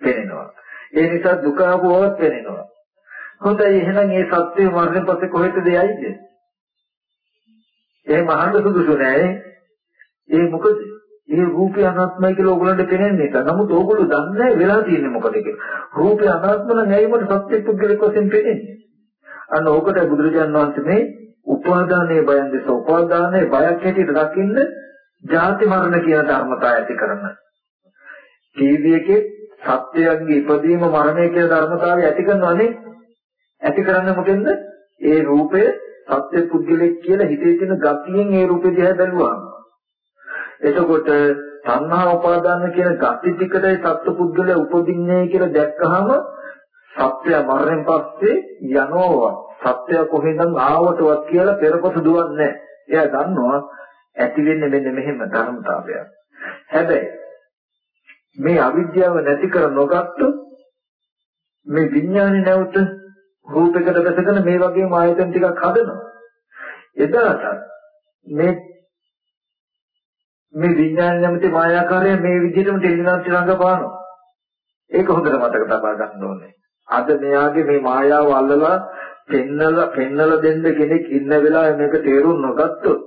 පෙනෙනවා. ඒ නිසා දුක ආවොත් පෙනෙනවා. හොඳයි එහෙනම් මේ සත්‍ය මරණය පස්සේ කොහෙටද යයිද? එහෙම අහන්න සුදුසු නෑ. ඒ මොකද? ඒ රූපය අනාත්මයි කියලා ඕගොල්ලන්ට පෙනෙන්නේ නැහැ. නමුත් ඕගොල්ලෝ දන්නේ නැහැ වෙලා තියෙන්නේ මොකද කියලා. රූපය අනාත්ම නම් ඇයිමද සත්‍ය පුද්ගලෙක් වශයෙන් පෙනෙන්නේ? අන්න ඕකට බුදුරජාණන් වහන්සේ මේ උපාදානයේ බයෙන් දෙස උපාදානයේ බයක් හැටියට දකින්න ජාති මරණ කියන ධර්මතාවය ඇති කරන. ටීවී එකේ සත්‍යයන්ගේ ඉපදීම මරණය කියන ධර්මතාවය ඇති කරනවානේ. ඇති කරන්නේ මොකෙන්ද? ඒ රූපය සත්‍ය පුද්ගලෙක් කියලා හිතේ තියෙන ගතියෙන් ඒ රූපෙ දිහා බැලුවාම. එතකොට සංහා උපාදාන කියන ගති ටිකටයි සත්‍ය පුද්ගලයා උපදින්නේ කියලා දැක්කහම සත්‍ය මරණයෙන් පස්සේ යනවා. සත්‍ය කොහෙන්ද ආවටවත් කියලා පෙරපස දුවන්නේ නැහැ. එයා දන්නවා ඇති වෙන්නේ මෙන්න මෙහෙම ධර්මතාවයක්. හැබැයි මේ අවිද්‍යාව නැති කර නොගත්තොත් මේ විඥානේ නැවත රූපයකට දැසගෙන මේ වගේම ආයතන ටිකක් හදනවා. එදාට මේ මේ විඥාන නැමැති මායාකාරය මේ විදිහටම ටෙලිනාට් රංගපානවා. ඒක හොඳට මතක තබා ගන්න ඕනේ. අද මෙයාගේ මේ මායාව අල්ලලා පෙන්නලා පෙන්නලා දෙන්න කෙනෙක් ඉන්න වෙලාවේ මේක තේරුම් නොගත්තොත්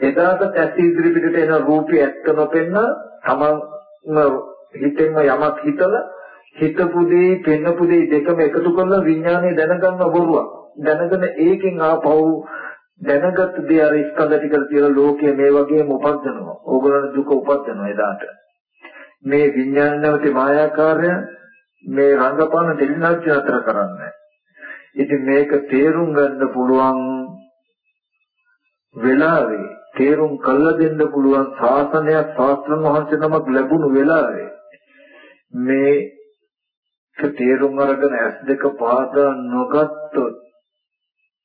එදාට ඇස් ඉදිරි පිටට එන රූපය ඇත්ත නොපෙන්න තමන් හිතෙන්ම යමක් හිතලා හිතපු දේ පෙන්නපු දේ දෙකම එකතු කරලා විඥානය දැනගන්න බොරුවක්. දැනගෙන ඒකෙන් ආපහු දැනගත් දේ අර ස්කන්ධ ටික කියලා ලෝකයේ මේ වගේම උපදිනවා ඕගොල්ලෝ දුක උපදිනවා එදාට. මේ විඥාන නැවති මායාකාරය මේ රංගපාන දෙලිනාච්ච අතර කරන්නේ ඉතින් මේක තේරුම් ගන්න පුළුවන් වෙලාවේ තේරුම් කළ දෙන්න පුළුවන් ශාසනයක් ශාස්ත්‍රඥ වහන්සේ නමක් ලැබුණු වෙලාවේ මේ තේරුම් අරගෙන ඇස් දෙක පාදා නොගත්තොත්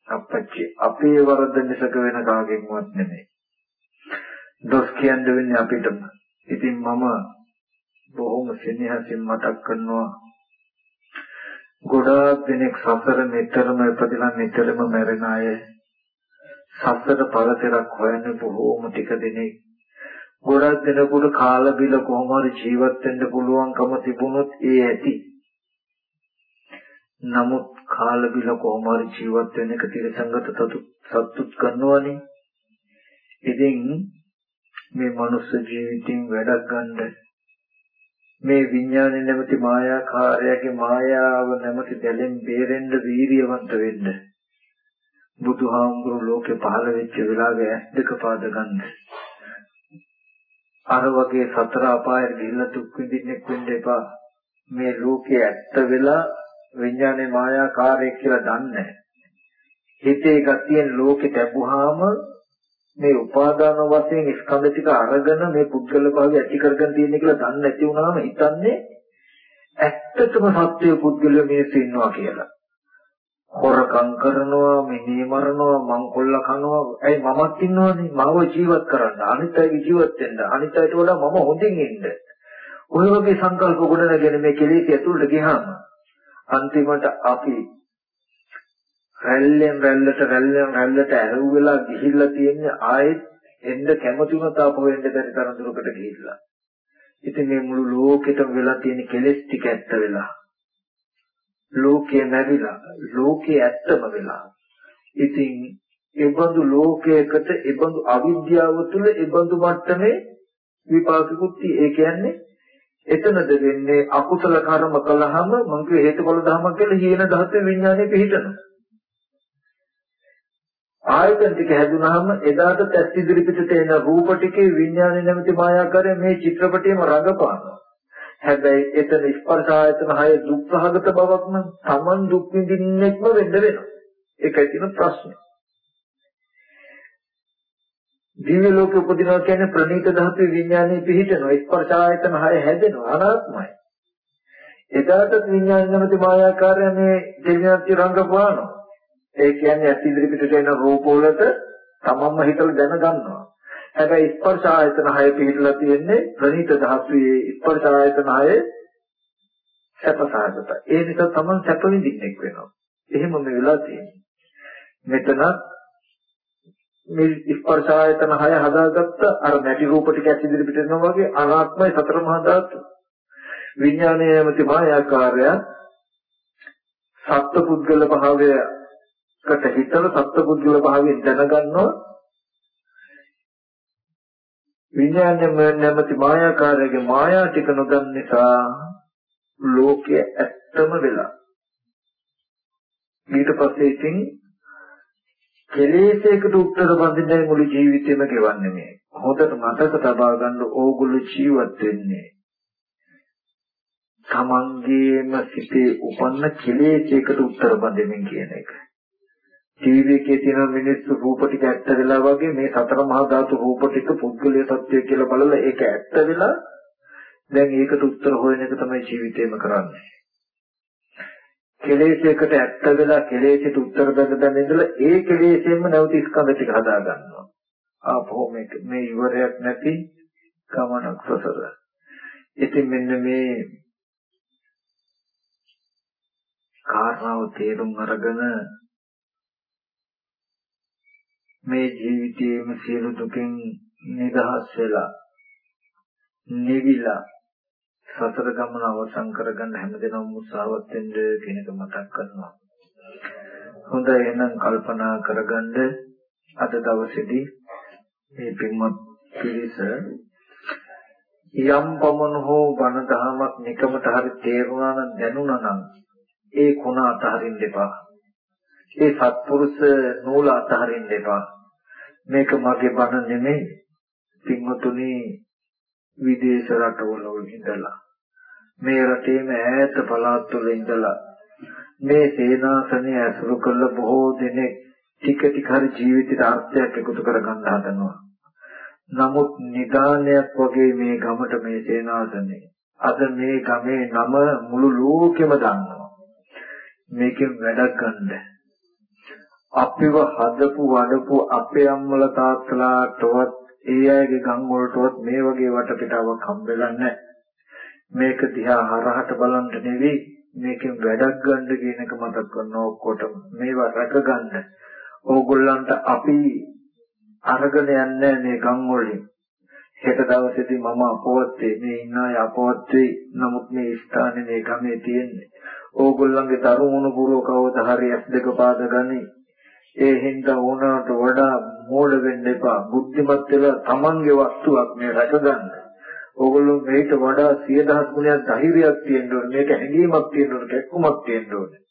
අපච්චි අපේ වරද මිසක වෙන කාගෙන්වත් නෙමෙයි. දොස් කියන්න වෙන්නේ අපිටම. ඉතින් මම බොහොම සෙනෙහසින් මතක් කරනවා ගොඩාක් දෙනෙක් සසර මෙතරම ඉපදලා මෙතරම මැරෙන අය සසර පළතරක් හොයන්නේ බොහෝම ටික දෙනෙක්. ගොඩක් දෙනෙකුට කාල බිල කොහොම හරි ජීවත් වෙන්න පුළුවන්කම තිබුණොත් ඒ ඇති. නමුත් කාල බිල කොහොම හරි ජීවත් වෙන එක තිරසංගත සතුත් කරනවනේ. ඉතින් මේ මනුස්ස ජීවිතින් වැඩක් ගන්න මේ විඥානේ නැමැති මායාකාරයාගේ මායාව නැමැති දැලෙන් බේරෙන්න වීරියවන්ත වෙන්න. බුදුහාමුදුරු ලෝකේ පහළ වෙච්ච වෙලාවේ ඇස් දෙක පාද ගන්න. අර වගේ සතර අපායට ගිහිල්ලා දුක් විඳින්නෙක් වෙන්න එපා. මේ ලෝකේ ඇත්ත වෙලා විඥානේ මායාකාරයෙක් කියලා දන්නේ හිතේ ගතියෙන් ලෝකෙ ලැබුවාම මේ උපාදාන වශයෙන් ස්කන්ධ ටික අරගෙන මේ පුද්ගල භාවය ඇති කරගෙන තියෙන කියලා දන්නේ නැති වුණාම හිතන්නේ ඇත්තටම සත්‍ය පුද්ගල මිනිස්සු ඉන්නවා කියලා. හොරකම් කරනවා, මිනී මරනවා, මංකොල්ල කනවා. ඇයි මමත් ඉන්නවනේ. මාව ජීවත් කරන්න. අනිත් අය ජීවත් වෙන්න. අනිත් අයට වඩා මම හොඳින් ඉන්න. ඔය වගේ සංකල්ප ගොඩනගෙන මේ කෙලෙස් ඇතුළට ගියාම අන්තිමට අපි රැල්ලෙන් රැල්ලට රැල්ලෙන් රැල්ලට ඇරුවෙලා ගිහිල්ලා තියෙන්නේ ආයෙත් එන්න කැමති වුණත් ආපහු එන්න බැරි තරම් දුරකට ගිහිල්ලා. ඉතින් මේ මුළු ලෝකෙටම වෙලා තියෙන කෙලෙස් ටික ඇත්ත වෙලා. ලෝකේ නැවිලා ලෝකේ ඇත්තම වෙලා. ඉතින් ඒබඳු ලෝකයකට ඒබඳු අවිද්‍යාව තුළ ඒබඳු මට්ටමේ විපාකිකුත් ඒ කියන්නේ එතනද වෙන්නේ අකුසල කර්ම කළාම මං කිය හේතුඵල ධර්ම කියලා හීන ධාතු විඥානේ පිහිටනවා. ආයතන ටික හැදුනහම එදාට තැස් ඉදිරිපිටට එන රූප ටිකේ විඥානය නැමැති මායාකාරය මේ චිත්‍රපටයේම රඟපානවා. හැබැයි එතන ස්පර්ශ ආයතන හය දුක්ඛගත බවක් නම් Taman දුක් විඳින්නෙක්ම වෙන්න වෙනවා. ඒකයි තියෙන ප්‍රශ්නේ. දිව්‍ය ලෝකෙ උපදිනවා කියන්නේ ප්‍රණීත ධාතු විඥානයේ පිහිටනවා ස්පර්ශ ආයතන හය හැදෙනවා අනාත්මයි. එදාට විඥාන නැමැති මායාකාරය මේ දෙවියන්ති රංගපානවා. ඒ කියන්නේ ඇස් ඉදිරි පිටට එන රූපවලට තමන්ම හිතලා දැනගන්නවා. හැබැයි ස්පර්ශ ආයතන හය පිළිලා තියෙන්නේ ප්‍රණීත ධාතුවේ ස්පර්ශ ආයතන හය සැපසහගත. ඒ නිසා තමන් සැප විඳින්නෙක් වෙනවා. එහෙම මේ වෙලා තියෙන්නේ. මෙතන මේ ස්පර්ශ ආයතන හය හදාගත්ත අර නැටි රූප ටික ඇස් ඉදිරි පිට එනවා වගේ අනාත්මයි සතර මහා ධාතු. විඥානයේ යමති මායාකාරය සත්පුද්ගල භාවය කට හිතන සත්පුද්ගල භාවයෙන් දැනගන්නවා විඥානයම නැමැති මායාකාරයේ මායා ටික නොදන්න නිසා ලෝකයේ ඇත්තම වෙලා. ඊට පස්සේ ඉතින් කෙලෙසයකට උත්තර බඳින්න මුළු ජීවිතේම ගෙවන්නේ මේ. හොඳට මතක තබා ගන්න ඕගොල්ලෝ ජීවත් වෙන්නේ. තමන්ගේම සිතේ උපන්න කෙලෙසයකට උත්තර බඳින්න කියන එක. ටීවී එකේ තියෙන මිනිස්සු රූප ටික ඇත්ත වෙලා වගේ මේ සතර මහා ධාතු රූප ටික පුද්ගලයේ සත්‍යය කියලා බලලා ඒක ඇත්ත වෙලා දැන් ඒකට උත්තර හොයන එක තමයි ජීවිතේම කරන්නේ. කෙලෙසයකට ඇත්ත වෙලා කෙලෙසට උත්තර දෙන්න දැන් ඉඳලා ඒ කෙලෙසෙන්ම නැවත ස්කන්ධ ටික හදා ගන්නවා. ආපහු මේක මේ ඉවරයක් නැති ගමනක් සසර. ඉතින් මෙන්න මේ කාරණාව තේරුම් අරගෙන මේ ජීවිතයේම සියලු දුකින් නිදහස් වෙලා නිවිලා සතර ගමන අවසන් කරගන්න හැමදෙනාම උත්සාහවත් වෙන්න කියන එක මතක් කරනවා. හොඳයි එහෙනම් කල්පනා කරගන්න අද දවසේදී මේ පින්වත් පිරිස යම් පමණ හෝ බණ දහමක් නිකමට හරි තේරුණා නම් දැනුණා නම් ඒ කොන අතහරින්න එපා. ඒ සත්පුරුෂ නූල අතහරින්න එපා. මේක මගේ බණ නෙමෙයි පින්වතුනි විදේශ රටවල ඉඳලා මේ රටේම ඈත පළාත් වල ඉඳලා මේ සේනාසනය ඇසුරු කළ බොහෝ දෙනෙක් ටික ටික හරි ජීවිතේට අර්ථයක් එකතු කරගන්න හදනවා. නමුත් නිදානයක් වගේ මේ ගමට මේ සේනාසනේ අද මේ ගමේ නම මුළු ලෝකෙම දන්නවා. මේකෙන් වැඩක් ගන්න. අපිව හදපු වඩපු අපේ අම්මලා තාත්තලාටවත් ඒ අයගේ ගම් වලටවත් මේ වගේ වටපිටාවක් හම්බෙලා නැහැ. මේක දිහා හරහට බලන්න නෙවෙයි මේකෙන් වැඩක් ගන්න කියන එක මතක් කරන ඔක්කොටම මේවා රැක ගන්න. ඕගොල්ලන්ට අපි අරගෙන යන්නේ මේ ගම් වලින්. හෙට දවසේදී මම අපවත් මේ ඉන්න අය අපවත් වෙයි. නමුත් මේ ස්ථානේ මේ ගමේ තියෙන්නේ. ඕගොල්ලන්ගේ දරුණු පුරෝකවද හරි ඇස් දෙක පාද ගනි. ඒ හින්දා ඕනාට වඩා මෝඩ වෙන්න එපා. බුද්ධිමත් වෙලා තමන්ගේ වස්තුවක් මේ රැකගන්න. ඕගොල්ලෝ මේට වඩා 10000 ගුණයක් ධෛර්යයක් තියෙන්න ඕනේ. මේක හැඟීමක් තියෙන්න ඕනේ. කැක්කුමක් තියෙන්න ඕනේ.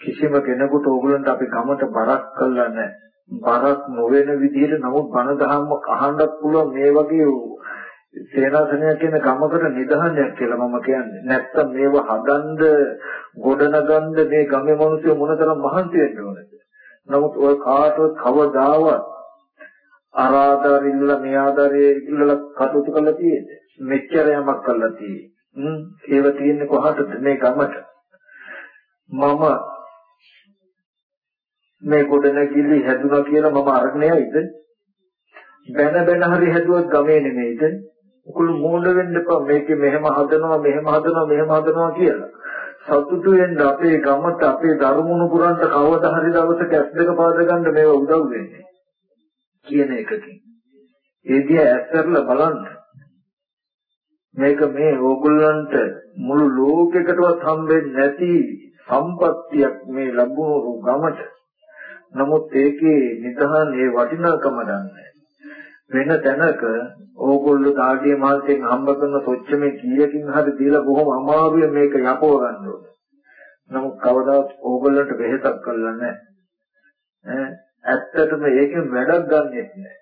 කිසිම කෙනෙකුට ඕගොල්ලන්ට අපි ගමට බරක් කළා නැහැ. බරක් නොවන විදිහට නමුත් බණ දහම්ම අහන්නත් පුළුවන් මේ වගේ සේනාසනය කියන ගමකට නිදහනයක් කියලා මම කියන්නේ. නැත්තම් මේව හදන්න ගොඩනගන්න මේ ගමේ මිනිස්සු මොනතරම් මහන්සි වෙන්න ඕනද? නමුත් ඔය කාටවත් කවදාවත් අර ආධාර ඉල්ලලා මේ ආධාරයේ ඉල්ලලා කටයුතු කරලා තියෙන්නේ. මෙච්චර යමක් කරලා තියෙන්නේ. හ්ම් ඒව තියෙන්නේ කොහටද මේ ගමට? මම මේ ගොඩනැගිලි හැදුනා කියලා මම අරගෙන යයිද? බැන බැන හරි හැදුවත් ගමේ නෙමෙයිද? උකුළු මෝඩ වෙන්න එපා මේකේ මෙහෙම හදනවා මෙහෙම හදනවා මෙහෙම හදනවා කියලා. සතුටු වෙන්න අපේ ගමට අපේ ධර්මණු පුරන්ට කවදා හරි දවසක ඇස් දෙක පාද ගන්න මේව උදව් වෙන්නේ. කියන එකකින්. ඒ දිහා ඇස්තරලා බලන්න. මේක මේ ඕගොල්ලන්ට මුළු ලෝකෙකටවත් හම්බෙන්නේ නැති සම්පත්තියක් මේ ලැබුණු ගමට. නමුත් ඒකේ නිදහන් ඒ වටිනාකම දන්නේ වෙන තැනක ඕගොල්ලෝ දාඩිය මාල්තෙන් හම්බ කරන සොච්චමේ කීයකින් හරි දීලා බොහොම අමාරුවෙන් මේක යපව ගන්න ඕනේ. නමුත් කවදාත් ඕගොල්ලන්ට වෙහෙසක් කරලා නැහැ. ඇත්තටම ඒකෙන් වැඩක් ගන්නෙත් නෑ.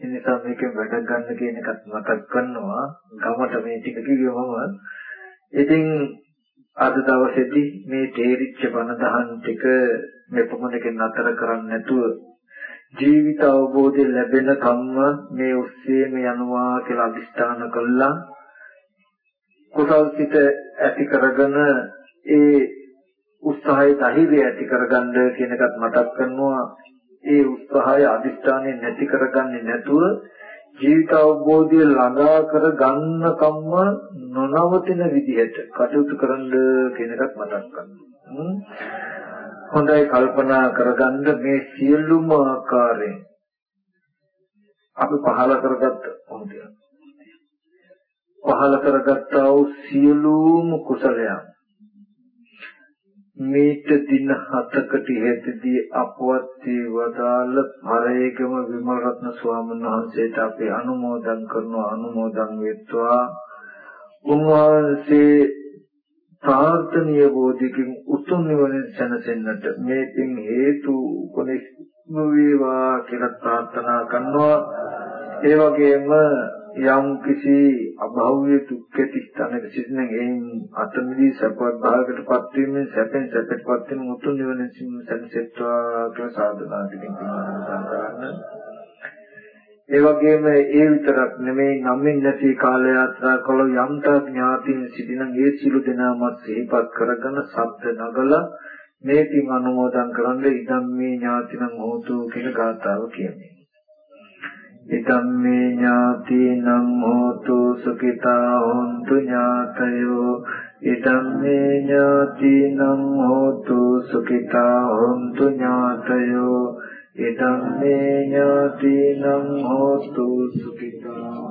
ඒ නිසා මේකෙන් වැඩක් ගන්න කියන එකත් මතක් කරනවා ගමට මේ ටික කිව්වම ඉතින් අද දවසේදී මේ තේරිච්ච බණ දහන් ටික මෙපමණකින් නතර කරන්නේ නැතුව ජීවිත අවබෝධය ලැබෙන කම්ම මේ ඔස්සේම යනවා කියලා අදිස්ථාන කළා. කුසල් සිත ඇති කරගෙන ඒ උත්සාහය ධෛර්යය ඇති කරගන්න කියන එකත් මතක් කරනවා. ඒ උත්සාහය අදිෂ්ඨානය නැති කරගන්නේ නැතුව ජීවිත අවබෝධය ළඟා කර ගන්න කම්ම නොනවතින විදිහට කටයුතු කරන්න කියන එකත් මතක් කරනවා. හොඳයි කල්පනා කරගන්න මේ සියලුම ආකාරයෙන්. අපි පහල කරගත්ත හොඳයි පහල කරගත්තා වූ සියලුම කුසලයන්. මේට දින හතකට ඉහතදී අපවත් වේවදාල පරේගම විමල රත්න ස්වාමීන් වහන්සේට අපි අනුමෝදන් කරනවා අනුමෝදන් වෙත්වා. උන්වහන්සේ ප්‍රාර්ථනීය බෝධිකින් උතුම් නිවන සැනසෙන්නට මේකින් හේතු උපනිෂ්ම වේවා කියලා ප්‍රාර්ථනා කරනවා ඒ වගේම යම් කිසි අභෞවිය දුක්ඛිත ස්ථානක සිටින එයින් අතමිදී සපවත් භාගයකටපත් වීමෙන් සැපෙන් සැපටපත් වෙන මුතු නිවන සම්සෙත්වා කියලා සාධනා දෙකින් කරන්න. ඒ වගේම ඒ විතරක් නෙමෙයි නම්මින් නැති කාල යාත්‍රා කළ යම්තා ඥාතින් සිටින ඒ සිළු දෙනාමත් සිහිපත් කරගෙන සබ්ද නගලා මේ පින් අනුමෝදන් කරන්න ඉදම් මේ ඥාතිනම් හෝතු කියන ගාථාව කියන්නේ. ඉදම්මේ ඥාතිනං හෝතු සුඛිතා හොන්තු ඥාතයෝ ඉදම්මේ ඥාතිනං හෝතු සුඛිතා හොන්තු ඥාතයෝ ඉදම්මේ ඥාතිනං හෝතු සුඛිතා।